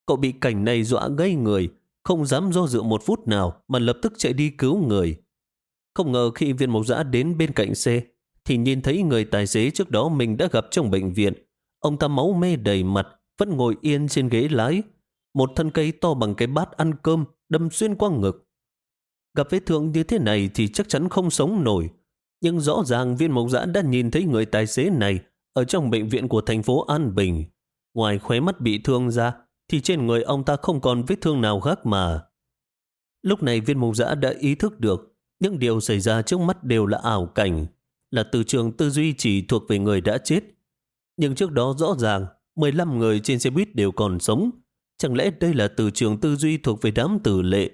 Cậu bị cảnh này dọa gây người, không dám do dự một phút nào mà lập tức chạy đi cứu người. Không ngờ khi viên mộc giã đến bên cạnh xe, thì nhìn thấy người tài xế trước đó mình đã gặp trong bệnh viện. Ông ta máu mê đầy mặt, vẫn ngồi yên trên ghế lái. Một thân cây to bằng cái bát ăn cơm, đâm xuyên qua ngực. Gặp vết thương như thế này thì chắc chắn không sống nổi. Nhưng rõ ràng viên mộc giã đã nhìn thấy người tài xế này ở trong bệnh viện của thành phố An Bình. Ngoài khóe mắt bị thương ra, thì trên người ông ta không còn vết thương nào khác mà. Lúc này viên mục giã đã ý thức được những điều xảy ra trước mắt đều là ảo cảnh, là từ trường tư duy chỉ thuộc về người đã chết. Nhưng trước đó rõ ràng, 15 người trên xe buýt đều còn sống. Chẳng lẽ đây là từ trường tư duy thuộc về đám tử lệ?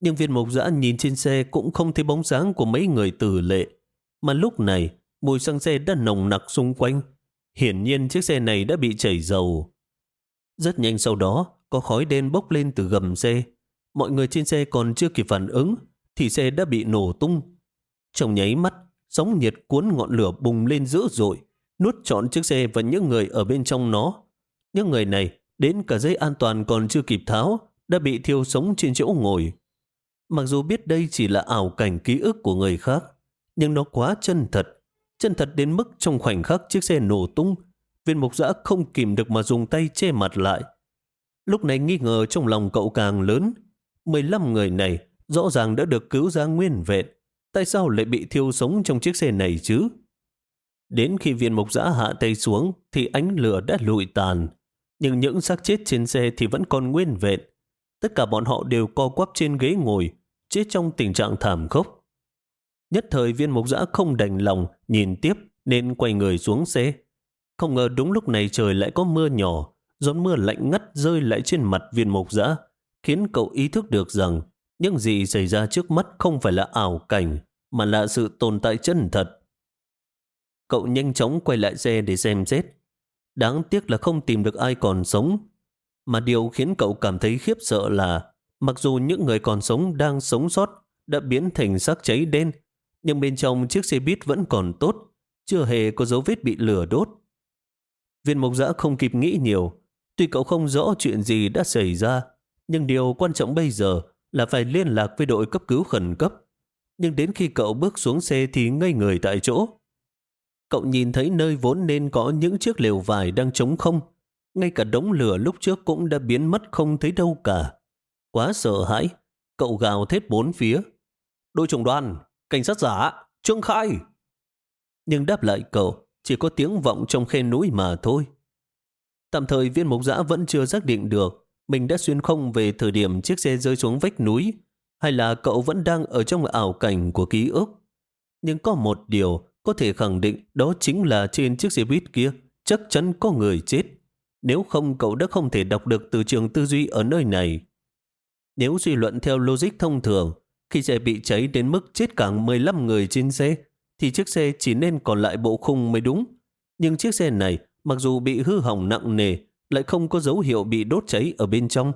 Nhưng viên mộc giã nhìn trên xe cũng không thấy bóng dáng của mấy người tử lệ. Mà lúc này, mùi xăng xe đã nồng nặc xung quanh. Hiển nhiên chiếc xe này đã bị chảy dầu. Rất nhanh sau đó, có khói đen bốc lên từ gầm xe. Mọi người trên xe còn chưa kịp phản ứng, thì xe đã bị nổ tung. Trong nháy mắt, sóng nhiệt cuốn ngọn lửa bùng lên dữ dội, nuốt trọn chiếc xe và những người ở bên trong nó. Những người này đến cả dây an toàn còn chưa kịp tháo, đã bị thiêu sống trên chỗ ngồi. Mặc dù biết đây chỉ là ảo cảnh ký ức của người khác, nhưng nó quá chân thật. Chân thật đến mức trong khoảnh khắc chiếc xe nổ tung, viên mục giã không kìm được mà dùng tay che mặt lại. Lúc này nghi ngờ trong lòng cậu càng lớn. 15 người này rõ ràng đã được cứu ra nguyên vẹn. Tại sao lại bị thiêu sống trong chiếc xe này chứ? Đến khi viên mục giã hạ tay xuống thì ánh lửa đã lụi tàn. Nhưng những xác chết trên xe thì vẫn còn nguyên vẹn. Tất cả bọn họ đều co quắp trên ghế ngồi, chết trong tình trạng thảm khốc. Nhất thời viên mục giã không đành lòng nhìn tiếp nên quay người xuống xe. Không ngờ đúng lúc này trời lại có mưa nhỏ, giọt mưa lạnh ngắt rơi lại trên mặt viên mục giã, khiến cậu ý thức được rằng những gì xảy ra trước mắt không phải là ảo cảnh, mà là sự tồn tại chân thật. Cậu nhanh chóng quay lại xe để xem xét. Đáng tiếc là không tìm được ai còn sống. Mà điều khiến cậu cảm thấy khiếp sợ là mặc dù những người còn sống đang sống sót đã biến thành xác cháy đen, nhưng bên trong chiếc xe buýt vẫn còn tốt, chưa hề có dấu vết bị lửa đốt. Viên mộc giã không kịp nghĩ nhiều, tuy cậu không rõ chuyện gì đã xảy ra, nhưng điều quan trọng bây giờ là phải liên lạc với đội cấp cứu khẩn cấp. Nhưng đến khi cậu bước xuống xe thì ngây người tại chỗ. Cậu nhìn thấy nơi vốn nên có những chiếc lều vải đang trống không. Ngay cả đống lửa lúc trước cũng đã biến mất không thấy đâu cả. Quá sợ hãi, cậu gào thét bốn phía. Đội trưởng đoàn, cảnh sát giả, trương khai. Nhưng đáp lại cậu chỉ có tiếng vọng trong khe núi mà thôi. Tạm thời viên mục giã vẫn chưa xác định được mình đã xuyên không về thời điểm chiếc xe rơi xuống vách núi hay là cậu vẫn đang ở trong ảo cảnh của ký ức. Nhưng có một điều có thể khẳng định đó chính là trên chiếc xe buýt kia chắc chắn có người chết. Nếu không cậu đã không thể đọc được từ trường tư duy ở nơi này. Nếu suy luận theo logic thông thường, khi xe bị cháy đến mức chết cả 15 người trên xe, thì chiếc xe chỉ nên còn lại bộ khung mới đúng. Nhưng chiếc xe này, mặc dù bị hư hỏng nặng nề, lại không có dấu hiệu bị đốt cháy ở bên trong.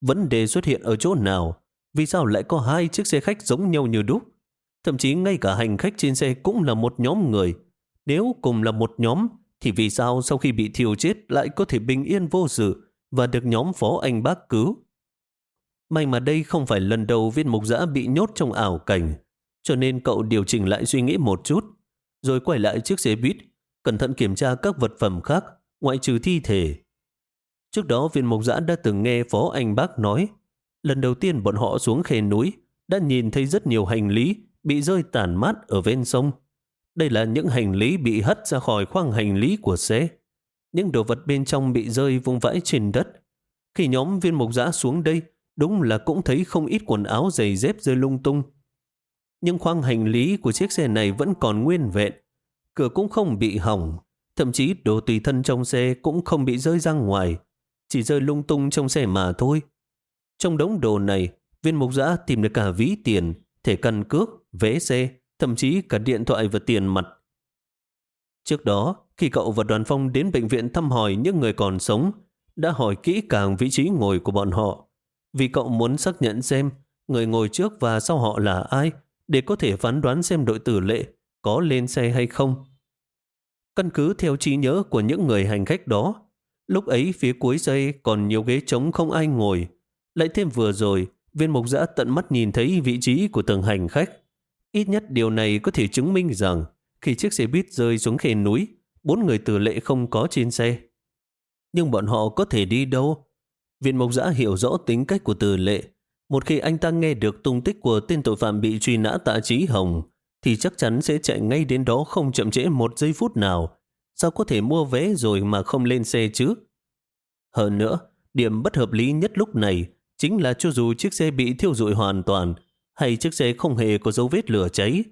Vấn đề xuất hiện ở chỗ nào? Vì sao lại có hai chiếc xe khách giống nhau như đúc? Thậm chí ngay cả hành khách trên xe cũng là một nhóm người. Nếu cùng là một nhóm, thì vì sao sau khi bị thiêu chết lại có thể bình yên vô sự và được nhóm phó anh bác cứu? May mà đây không phải lần đầu viên mục giã bị nhốt trong ảo cảnh, cho nên cậu điều chỉnh lại suy nghĩ một chút, rồi quay lại chiếc xe buýt, cẩn thận kiểm tra các vật phẩm khác, ngoại trừ thi thể. Trước đó viên mục giã đã từng nghe phó anh bác nói, lần đầu tiên bọn họ xuống khe núi, đã nhìn thấy rất nhiều hành lý bị rơi tàn mát ở ven sông. Đây là những hành lý bị hất ra khỏi khoang hành lý của xe. Những đồ vật bên trong bị rơi vung vãi trên đất. Khi nhóm viên mục giã xuống đây, đúng là cũng thấy không ít quần áo giày dép rơi lung tung. Nhưng khoang hành lý của chiếc xe này vẫn còn nguyên vẹn. Cửa cũng không bị hỏng. Thậm chí đồ tùy thân trong xe cũng không bị rơi ra ngoài. Chỉ rơi lung tung trong xe mà thôi. Trong đống đồ này, viên mục giã tìm được cả ví tiền, thẻ căn cước, vé xe, thậm chí cả điện thoại và tiền mặt. Trước đó, khi cậu và đoàn phong đến bệnh viện thăm hỏi những người còn sống, đã hỏi kỹ càng vị trí ngồi của bọn họ. Vì cậu muốn xác nhận xem người ngồi trước và sau họ là ai để có thể phán đoán xem đội tử lệ có lên xe hay không. Căn cứ theo trí nhớ của những người hành khách đó, lúc ấy phía cuối dây còn nhiều ghế trống không ai ngồi. Lại thêm vừa rồi, viên mục giã tận mắt nhìn thấy vị trí của từng hành khách. Ít nhất điều này có thể chứng minh rằng khi chiếc xe buýt rơi xuống khe núi, bốn người tử lệ không có trên xe. Nhưng bọn họ có thể đi đâu? Viên mộc giã hiểu rõ tính cách của tử lệ. Một khi anh ta nghe được tung tích của tên tội phạm bị truy nã tạ trí hồng, thì chắc chắn sẽ chạy ngay đến đó không chậm trễ một giây phút nào. Sao có thể mua vé rồi mà không lên xe chứ? Hơn nữa, điểm bất hợp lý nhất lúc này chính là cho dù chiếc xe bị thiêu rụi hoàn toàn hay chiếc xe không hề có dấu vết lửa cháy,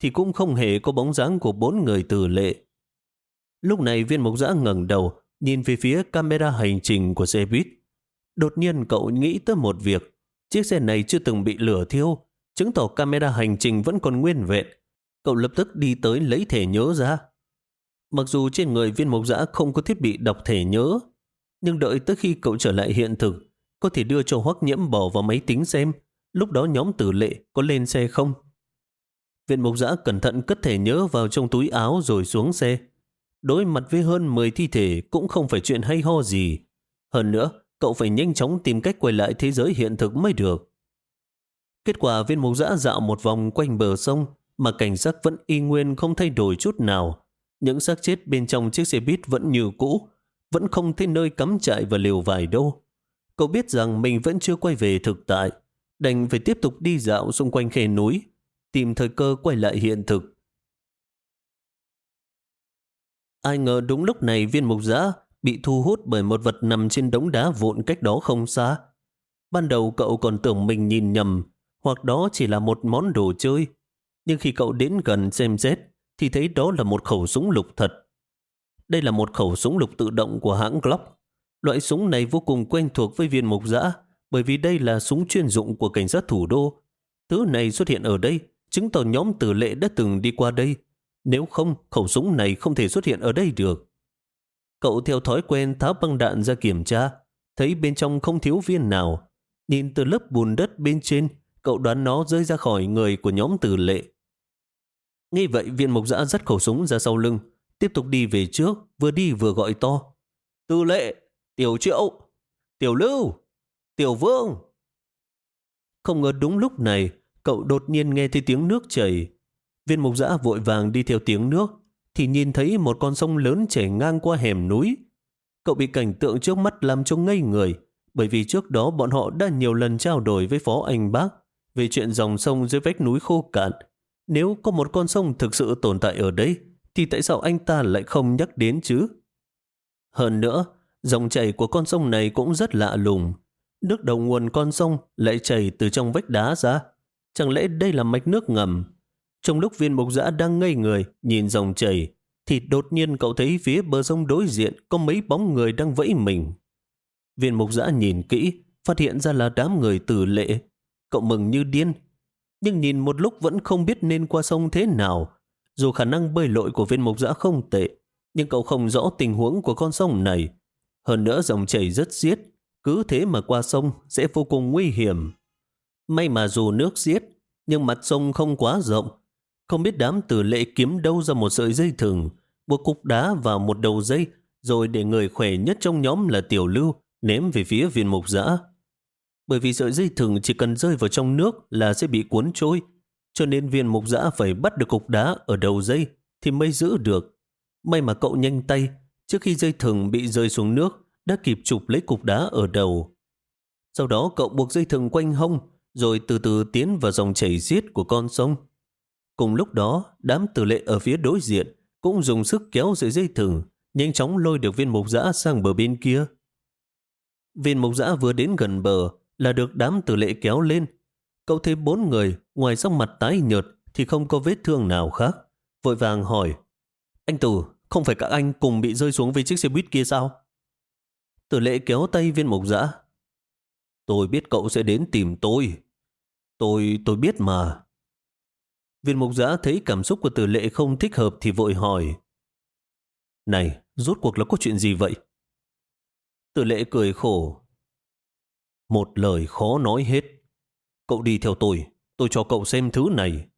thì cũng không hề có bóng dáng của bốn người tử lệ. Lúc này viên mộc giã ngẩng đầu, nhìn về phía camera hành trình của xe buýt. Đột nhiên cậu nghĩ tới một việc, chiếc xe này chưa từng bị lửa thiêu, chứng tỏ camera hành trình vẫn còn nguyên vẹn. Cậu lập tức đi tới lấy thẻ nhớ ra. Mặc dù trên người viên mộc giã không có thiết bị đọc thẻ nhớ, nhưng đợi tới khi cậu trở lại hiện thực, có thể đưa cho hoắc nhiễm bỏ vào máy tính xem lúc đó nhóm tử lệ có lên xe không. Viện mục giã cẩn thận cất thể nhớ vào trong túi áo rồi xuống xe. Đối mặt với hơn 10 thi thể cũng không phải chuyện hay ho gì. Hơn nữa, cậu phải nhanh chóng tìm cách quay lại thế giới hiện thực mới được. Kết quả viên mục giã dạo một vòng quanh bờ sông mà cảnh sắc vẫn y nguyên không thay đổi chút nào. Những xác chết bên trong chiếc xe buýt vẫn như cũ, vẫn không thấy nơi cắm trại và liều vải đâu. Cậu biết rằng mình vẫn chưa quay về thực tại, đành phải tiếp tục đi dạo xung quanh khe núi, tìm thời cơ quay lại hiện thực. Ai ngờ đúng lúc này viên mục giã bị thu hút bởi một vật nằm trên đống đá vụn cách đó không xa. Ban đầu cậu còn tưởng mình nhìn nhầm, hoặc đó chỉ là một món đồ chơi. Nhưng khi cậu đến gần xem xét, thì thấy đó là một khẩu súng lục thật. Đây là một khẩu súng lục tự động của hãng Glock. Loại súng này vô cùng quen thuộc với viên mục giã, bởi vì đây là súng chuyên dụng của cảnh sát thủ đô. Thứ này xuất hiện ở đây, chứng tỏ nhóm tử lệ đã từng đi qua đây. Nếu không, khẩu súng này không thể xuất hiện ở đây được. Cậu theo thói quen tháo băng đạn ra kiểm tra, thấy bên trong không thiếu viên nào. Nhìn từ lớp bùn đất bên trên, cậu đoán nó rơi ra khỏi người của nhóm tử lệ. Nghe vậy viên mục giã dắt khẩu súng ra sau lưng, tiếp tục đi về trước, vừa đi vừa gọi to. Tử lệ, tiểu triệu, tiểu lưu, tiểu vương. Không ngờ đúng lúc này, cậu đột nhiên nghe thấy tiếng nước chảy. Viên mục giã vội vàng đi theo tiếng nước, thì nhìn thấy một con sông lớn chảy ngang qua hẻm núi. Cậu bị cảnh tượng trước mắt làm cho ngây người, bởi vì trước đó bọn họ đã nhiều lần trao đổi với Phó Anh Bác về chuyện dòng sông dưới vách núi khô cạn. Nếu có một con sông thực sự tồn tại ở đây, thì tại sao anh ta lại không nhắc đến chứ? Hơn nữa, dòng chảy của con sông này cũng rất lạ lùng. Nước đầu nguồn con sông lại chảy từ trong vách đá ra. Chẳng lẽ đây là mạch nước ngầm? Trong lúc viên mục giã đang ngây người, nhìn dòng chảy, thì đột nhiên cậu thấy phía bờ sông đối diện có mấy bóng người đang vẫy mình. Viên mục giã nhìn kỹ, phát hiện ra là đám người tử lệ. Cậu mừng như điên, nhưng nhìn một lúc vẫn không biết nên qua sông thế nào. Dù khả năng bơi lội của viên mục giã không tệ, nhưng cậu không rõ tình huống của con sông này. Hơn nữa dòng chảy rất xiết, cứ thế mà qua sông sẽ vô cùng nguy hiểm. May mà dù nước xiết, nhưng mặt sông không quá rộng. Không biết đám tử lệ kiếm đâu ra một sợi dây thừng, buộc cục đá vào một đầu dây, rồi để người khỏe nhất trong nhóm là Tiểu Lưu ném về phía viên mục giã. Bởi vì sợi dây thừng chỉ cần rơi vào trong nước là sẽ bị cuốn trôi, cho nên viên mục giã phải bắt được cục đá ở đầu dây thì mới giữ được. May mà cậu nhanh tay, trước khi dây thừng bị rơi xuống nước, đã kịp chụp lấy cục đá ở đầu. Sau đó cậu buộc dây thừng quanh hông, rồi từ từ tiến vào dòng chảy xiết của con sông. Cùng lúc đó, đám tử lệ ở phía đối diện cũng dùng sức kéo sợi dây thừng, nhanh chóng lôi được viên mục giã sang bờ bên kia. Viên mục giã vừa đến gần bờ là được đám tử lệ kéo lên. Cậu thấy bốn người, ngoài sắc mặt tái nhợt thì không có vết thương nào khác. Vội vàng hỏi, anh Tử, không phải các anh cùng bị rơi xuống với chiếc xe buýt kia sao? Tử lệ kéo tay viên mục Dã. Tôi biết cậu sẽ đến tìm tôi. Tôi, tôi biết mà. Viên mục giã thấy cảm xúc của tử lệ không thích hợp thì vội hỏi. Này, rốt cuộc là có chuyện gì vậy? Tử lệ cười khổ. Một lời khó nói hết. Cậu đi theo tôi, tôi cho cậu xem thứ này.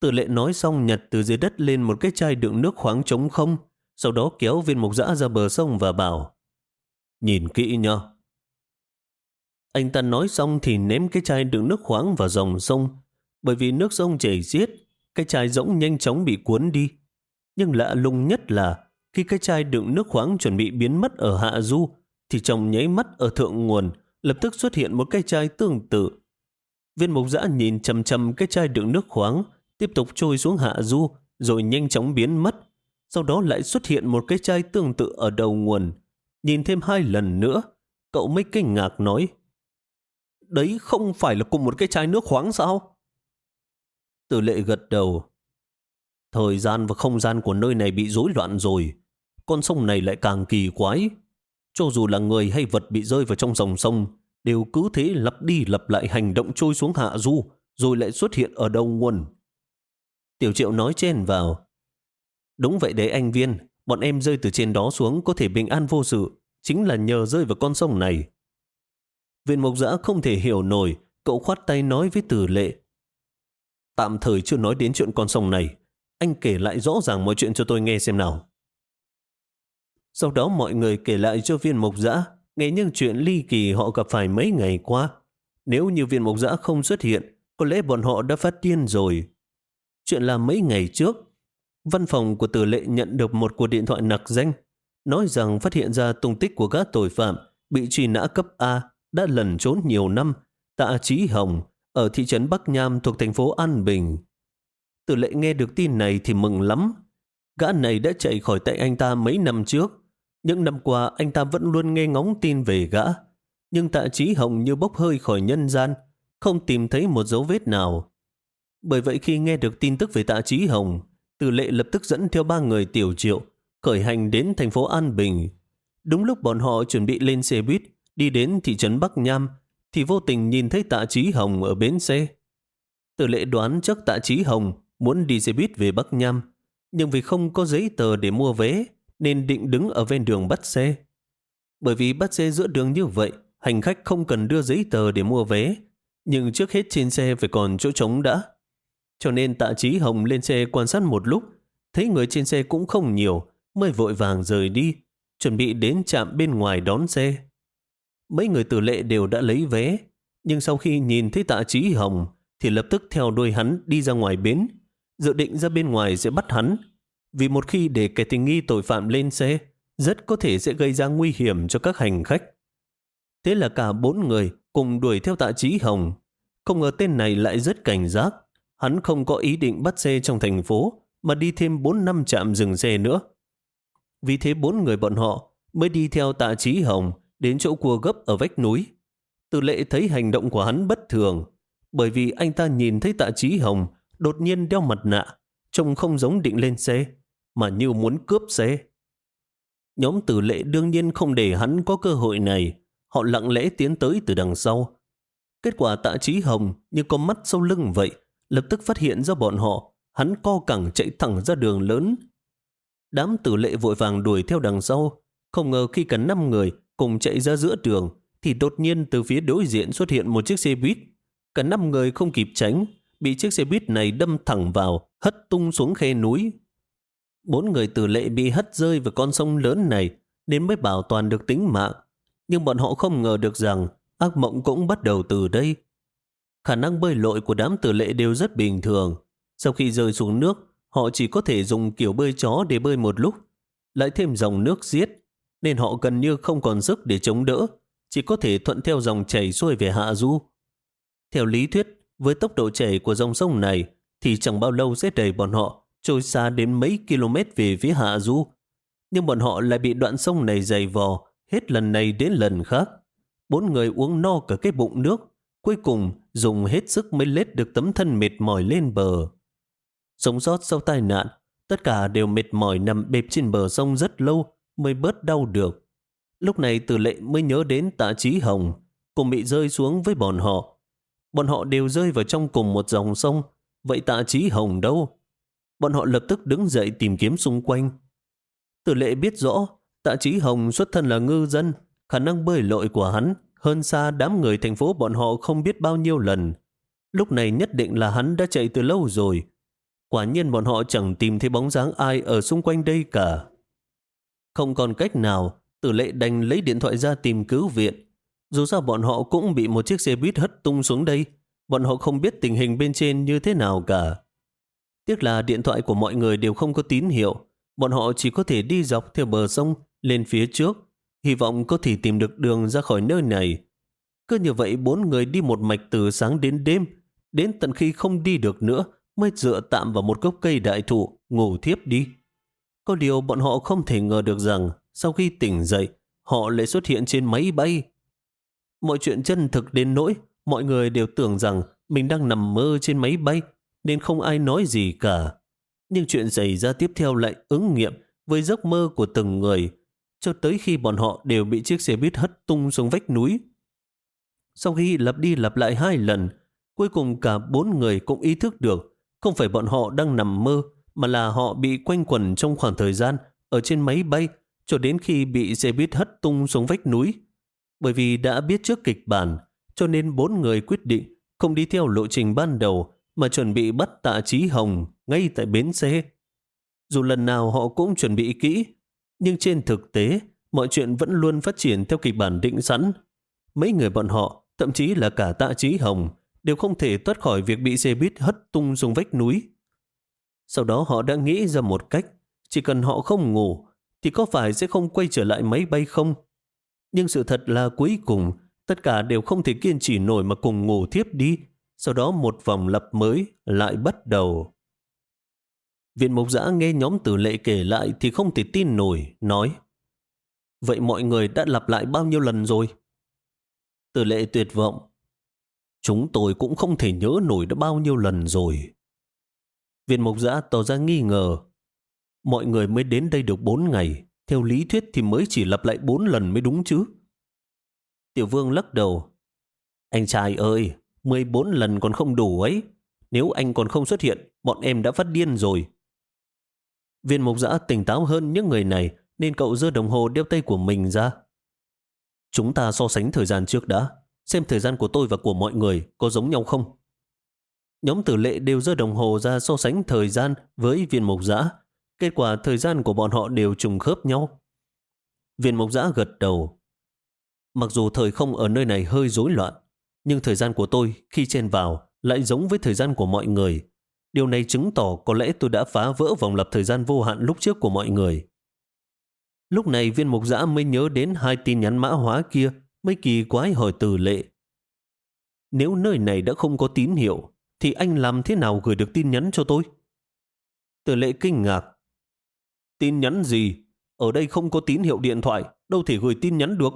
Tử lệ nói xong nhặt từ dưới đất lên một cái chai đựng nước khoáng trống không, sau đó kéo viên mục giã ra bờ sông và bảo Nhìn kỹ nhá. Anh ta nói xong thì ném cái chai đựng nước khoáng vào dòng sông, bởi vì nước sông chảy xiết, cái chai rỗng nhanh chóng bị cuốn đi. Nhưng lạ lùng nhất là khi cái chai đựng nước khoáng chuẩn bị biến mất ở hạ du, thì trong nháy mắt ở thượng nguồn lập tức xuất hiện một cái chai tương tự. Viên mục giã nhìn chầm chầm cái chai đựng nước khoáng, tiếp tục trôi xuống hạ du, rồi nhanh chóng biến mất. Sau đó lại xuất hiện một cái chai tương tự ở đầu nguồn. Nhìn thêm hai lần nữa, cậu mới kinh ngạc nói. Đấy không phải là cùng một cái chai nước khoáng sao? Tử lệ gật đầu. Thời gian và không gian của nơi này bị rối loạn rồi. Con sông này lại càng kỳ quái. Cho dù là người hay vật bị rơi vào trong dòng sông, đều cứ thế lặp đi lặp lại hành động trôi xuống hạ du, rồi lại xuất hiện ở đầu nguồn. Tiểu triệu nói trên vào. Đúng vậy đấy anh Viên, bọn em rơi từ trên đó xuống có thể bình an vô sự, chính là nhờ rơi vào con sông này. Viên mộc giã không thể hiểu nổi, cậu khoát tay nói với tử lệ. Tạm thời chưa nói đến chuyện con sông này, anh kể lại rõ ràng mọi chuyện cho tôi nghe xem nào. Sau đó mọi người kể lại cho viên mộc giã, nghe những chuyện ly kỳ họ gặp phải mấy ngày qua. Nếu như viên mộc giã không xuất hiện, có lẽ bọn họ đã phát điên rồi. Chuyện là mấy ngày trước, văn phòng của tử lệ nhận được một cuộc điện thoại nặc danh, nói rằng phát hiện ra tung tích của các tội phạm bị truy nã cấp A, đã lẩn trốn nhiều năm, tạ Chí Hồng, ở thị trấn Bắc Nham thuộc thành phố An Bình. Tử lệ nghe được tin này thì mừng lắm. Gã này đã chạy khỏi tay anh ta mấy năm trước. Những năm qua anh ta vẫn luôn nghe ngóng tin về gã. Nhưng tạ Chí Hồng như bốc hơi khỏi nhân gian, không tìm thấy một dấu vết nào. Bởi vậy khi nghe được tin tức về tạ Chí Hồng, Tử lệ lập tức dẫn theo ba người tiểu triệu, khởi hành đến thành phố An Bình. Đúng lúc bọn họ chuẩn bị lên xe buýt, đi đến thị trấn Bắc Nham, thì vô tình nhìn thấy tạ Chí Hồng ở bến xe. Tử lệ đoán chắc tạ Chí Hồng muốn đi xe buýt về Bắc Nham, nhưng vì không có giấy tờ để mua vé, nên định đứng ở ven đường bắt xe. Bởi vì bắt xe giữa đường như vậy, hành khách không cần đưa giấy tờ để mua vé, nhưng trước hết trên xe phải còn chỗ trống đã. Cho nên tạ trí hồng lên xe quan sát một lúc, thấy người trên xe cũng không nhiều, mới vội vàng rời đi, chuẩn bị đến trạm bên ngoài đón xe. Mấy người tử lệ đều đã lấy vé, nhưng sau khi nhìn thấy tạ trí hồng, thì lập tức theo đuôi hắn đi ra ngoài bến, dự định ra bên ngoài sẽ bắt hắn. Vì một khi để kẻ tình nghi tội phạm lên xe, rất có thể sẽ gây ra nguy hiểm cho các hành khách. Thế là cả bốn người cùng đuổi theo tạ trí hồng. Không ngờ tên này lại rất cảnh giác. Hắn không có ý định bắt xe trong thành phố, mà đi thêm bốn năm trạm dừng xe nữa. Vì thế bốn người bọn họ mới đi theo tạ trí hồng đến chỗ cua gấp ở vách núi. Từ lệ thấy hành động của hắn bất thường, bởi vì anh ta nhìn thấy tạ trí hồng đột nhiên đeo mặt nạ, trông không giống định lên xe, mà như muốn cướp xe. Nhóm tử lệ đương nhiên không để hắn có cơ hội này, họ lặng lẽ tiến tới từ đằng sau. Kết quả tạ trí hồng như có mắt sau lưng vậy, lập tức phát hiện ra bọn họ, hắn co cẳng chạy thẳng ra đường lớn. Đám tử lệ vội vàng đuổi theo đằng sau, không ngờ khi cả năm người cùng chạy ra giữa đường, thì đột nhiên từ phía đối diện xuất hiện một chiếc xe buýt. Cả năm người không kịp tránh, bị chiếc xe buýt này đâm thẳng vào, hất tung xuống khe núi. Bốn người tử lệ bị hất rơi vào con sông lớn này, đến mới bảo toàn được tính mạng. Nhưng bọn họ không ngờ được rằng ác mộng cũng bắt đầu từ đây. Khả năng bơi lội của đám tử lệ đều rất bình thường. Sau khi rơi xuống nước, họ chỉ có thể dùng kiểu bơi chó để bơi một lúc, lại thêm dòng nước giết, nên họ gần như không còn sức để chống đỡ, chỉ có thể thuận theo dòng chảy xuôi về hạ du. Theo lý thuyết, với tốc độ chảy của dòng sông này, thì chẳng bao lâu sẽ đẩy bọn họ trôi xa đến mấy km về phía hạ du. Nhưng bọn họ lại bị đoạn sông này dày vò, hết lần này đến lần khác. Bốn người uống no cả cái bụng nước, cuối cùng dùng hết sức mới lết được tấm thân mệt mỏi lên bờ. Sống sót sau tai nạn, tất cả đều mệt mỏi nằm bẹp trên bờ sông rất lâu mới bớt đau được. Lúc này tử lệ mới nhớ đến tạ trí hồng, cùng bị rơi xuống với bọn họ. Bọn họ đều rơi vào trong cùng một dòng sông, vậy tạ trí hồng đâu? Bọn họ lập tức đứng dậy tìm kiếm xung quanh. Tử lệ biết rõ, tạ trí hồng xuất thân là ngư dân, khả năng bơi lội của hắn hơn xa đám người thành phố bọn họ không biết bao nhiêu lần. Lúc này nhất định là hắn đã chạy từ lâu rồi. Quả nhiên bọn họ chẳng tìm thấy bóng dáng ai ở xung quanh đây cả. Không còn cách nào, tử lệ đành lấy điện thoại ra tìm cứu viện. Dù sao bọn họ cũng bị một chiếc xe buýt hất tung xuống đây. Bọn họ không biết tình hình bên trên như thế nào cả. Tiếc là điện thoại của mọi người đều không có tín hiệu. Bọn họ chỉ có thể đi dọc theo bờ sông lên phía trước hy vọng có thể tìm được đường ra khỏi nơi này. Cứ như vậy bốn người đi một mạch từ sáng đến đêm, đến tận khi không đi được nữa mới dựa tạm vào một gốc cây đại thụ, ngủ thiếp đi. Có điều bọn họ không thể ngờ được rằng sau khi tỉnh dậy, họ lại xuất hiện trên máy bay. Mọi chuyện chân thực đến nỗi mọi người đều tưởng rằng mình đang nằm mơ trên máy bay nên không ai nói gì cả. Nhưng chuyện xảy ra tiếp theo lại ứng nghiệm với giấc mơ của từng người cho tới khi bọn họ đều bị chiếc xe buýt hất tung xuống vách núi. Sau khi lặp đi lặp lại hai lần, cuối cùng cả bốn người cũng ý thức được không phải bọn họ đang nằm mơ, mà là họ bị quanh quẩn trong khoảng thời gian ở trên máy bay cho đến khi bị xe buýt hất tung xuống vách núi. Bởi vì đã biết trước kịch bản, cho nên bốn người quyết định không đi theo lộ trình ban đầu mà chuẩn bị bắt tạ trí hồng ngay tại bến xe. Dù lần nào họ cũng chuẩn bị kỹ, nhưng trên thực tế, mọi chuyện vẫn luôn phát triển theo kịch bản định sẵn. Mấy người bọn họ, thậm chí là cả tạ trí hồng, đều không thể thoát khỏi việc bị xe buýt hất tung xuống vách núi. Sau đó họ đã nghĩ ra một cách, chỉ cần họ không ngủ, thì có phải sẽ không quay trở lại máy bay không? Nhưng sự thật là cuối cùng, tất cả đều không thể kiên trì nổi mà cùng ngủ thiếp đi. Sau đó một vòng lập mới lại bắt đầu. Viện Mộc giã nghe nhóm tử lệ kể lại thì không thể tin nổi, nói Vậy mọi người đã lặp lại bao nhiêu lần rồi? Tử lệ tuyệt vọng Chúng tôi cũng không thể nhớ nổi đã bao nhiêu lần rồi. Viện Mộc giã tỏ ra nghi ngờ. Mọi người mới đến đây được 4 ngày. Theo lý thuyết thì mới chỉ lặp lại 4 lần mới đúng chứ. Tiểu vương lắc đầu. Anh trai ơi, 14 lần còn không đủ ấy. Nếu anh còn không xuất hiện, bọn em đã phát điên rồi. Viên mục giã tỉnh táo hơn những người này nên cậu giơ đồng hồ đeo tay của mình ra. Chúng ta so sánh thời gian trước đã, xem thời gian của tôi và của mọi người có giống nhau không. Nhóm tử lệ đều giơ đồng hồ ra so sánh thời gian với viên mục giã. Kết quả thời gian của bọn họ đều trùng khớp nhau. Viên mục giã gật đầu. Mặc dù thời không ở nơi này hơi rối loạn, nhưng thời gian của tôi khi chen vào lại giống với thời gian của mọi người. Điều này chứng tỏ có lẽ tôi đã phá vỡ vòng lập thời gian vô hạn lúc trước của mọi người. Lúc này viên mục giã mới nhớ đến hai tin nhắn mã hóa kia, mới kỳ quái hỏi từ lệ. Nếu nơi này đã không có tín hiệu, thì anh làm thế nào gửi được tin nhắn cho tôi? Từ lệ kinh ngạc. Tin nhắn gì? Ở đây không có tín hiệu điện thoại, đâu thể gửi tin nhắn được.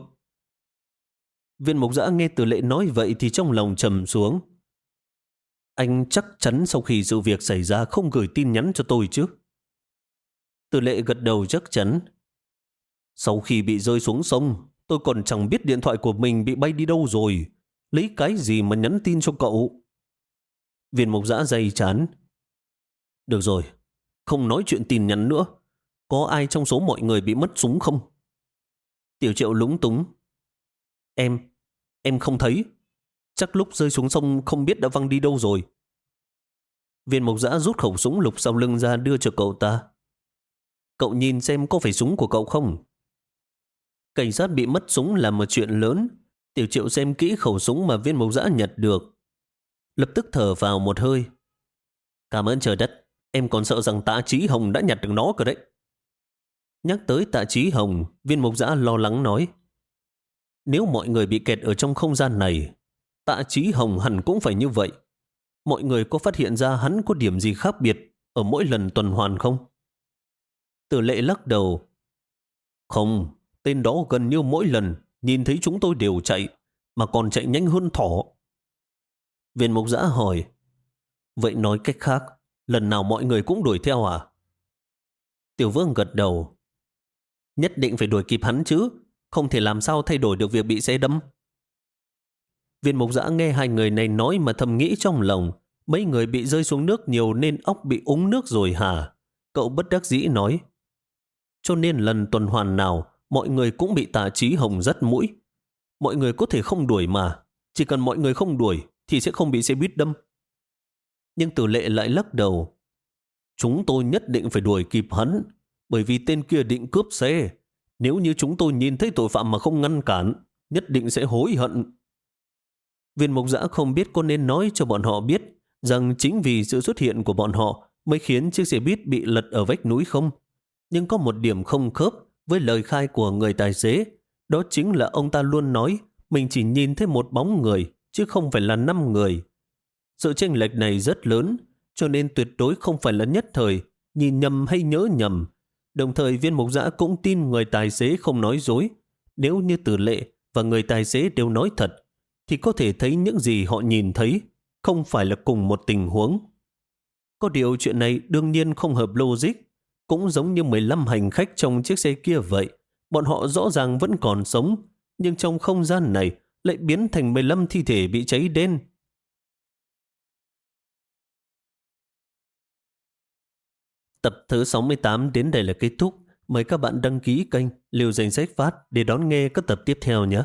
Viên mục giã nghe từ lệ nói vậy thì trong lòng trầm xuống. Anh chắc chắn sau khi sự việc xảy ra không gửi tin nhắn cho tôi chứ? Từ lệ gật đầu chắc chắn. Sau khi bị rơi xuống sông, tôi còn chẳng biết điện thoại của mình bị bay đi đâu rồi. Lấy cái gì mà nhắn tin cho cậu? Viên mục giã dày chán. Được rồi, không nói chuyện tin nhắn nữa. Có ai trong số mọi người bị mất súng không? Tiểu triệu lúng túng. Em, em không thấy. Chắc lúc rơi xuống sông không biết đã văng đi đâu rồi. Viên mộc giã rút khẩu súng lục sau lưng ra đưa cho cậu ta. Cậu nhìn xem có phải súng của cậu không? Cảnh sát bị mất súng là một chuyện lớn. Tiểu triệu xem kỹ khẩu súng mà viên mộc giã nhặt được. Lập tức thở vào một hơi. Cảm ơn trời đất. Em còn sợ rằng tạ trí hồng đã nhặt được nó cơ đấy. Nhắc tới tạ trí hồng, viên mộc giã lo lắng nói. Nếu mọi người bị kẹt ở trong không gian này, tạ trí hồng hẳn cũng phải như vậy. Mọi người có phát hiện ra hắn có điểm gì khác biệt ở mỗi lần tuần hoàn không? Tử lệ lắc đầu. Không, tên đó gần như mỗi lần nhìn thấy chúng tôi đều chạy, mà còn chạy nhanh hơn thỏ. Viên mục giã hỏi, vậy nói cách khác, lần nào mọi người cũng đuổi theo à? Tiểu vương gật đầu. Nhất định phải đuổi kịp hắn chứ, không thể làm sao thay đổi được việc bị xe đâm. Viên mục giã nghe hai người này nói mà thầm nghĩ trong lòng, mấy người bị rơi xuống nước nhiều nên ốc bị úng nước rồi hả? Cậu bất đắc dĩ nói. Cho nên lần tuần hoàn nào, mọi người cũng bị tà trí hồng rất mũi. Mọi người có thể không đuổi mà, chỉ cần mọi người không đuổi thì sẽ không bị xe buýt đâm. Nhưng tử lệ lại lắc đầu. Chúng tôi nhất định phải đuổi kịp hắn, bởi vì tên kia định cướp xe. Nếu như chúng tôi nhìn thấy tội phạm mà không ngăn cản, nhất định sẽ hối hận. Viên mục giã không biết có nên nói cho bọn họ biết rằng chính vì sự xuất hiện của bọn họ mới khiến chiếc xe buýt bị lật ở vách núi không. Nhưng có một điểm không khớp với lời khai của người tài xế, đó chính là ông ta luôn nói mình chỉ nhìn thấy một bóng người, chứ không phải là năm người. Sự chênh lệch này rất lớn, cho nên tuyệt đối không phải là nhất thời, nhìn nhầm hay nhớ nhầm. Đồng thời viên mục giã cũng tin người tài xế không nói dối. Nếu như tử lệ và người tài xế đều nói thật, thì có thể thấy những gì họ nhìn thấy không phải là cùng một tình huống. Có điều chuyện này đương nhiên không hợp logic, cũng giống như 15 hành khách trong chiếc xe kia vậy. Bọn họ rõ ràng vẫn còn sống, nhưng trong không gian này lại biến thành 15 thi thể bị cháy đen. Tập thứ 68 đến đây là kết thúc. Mời các bạn đăng ký kênh Liều Danh Sách Phát để đón nghe các tập tiếp theo nhé.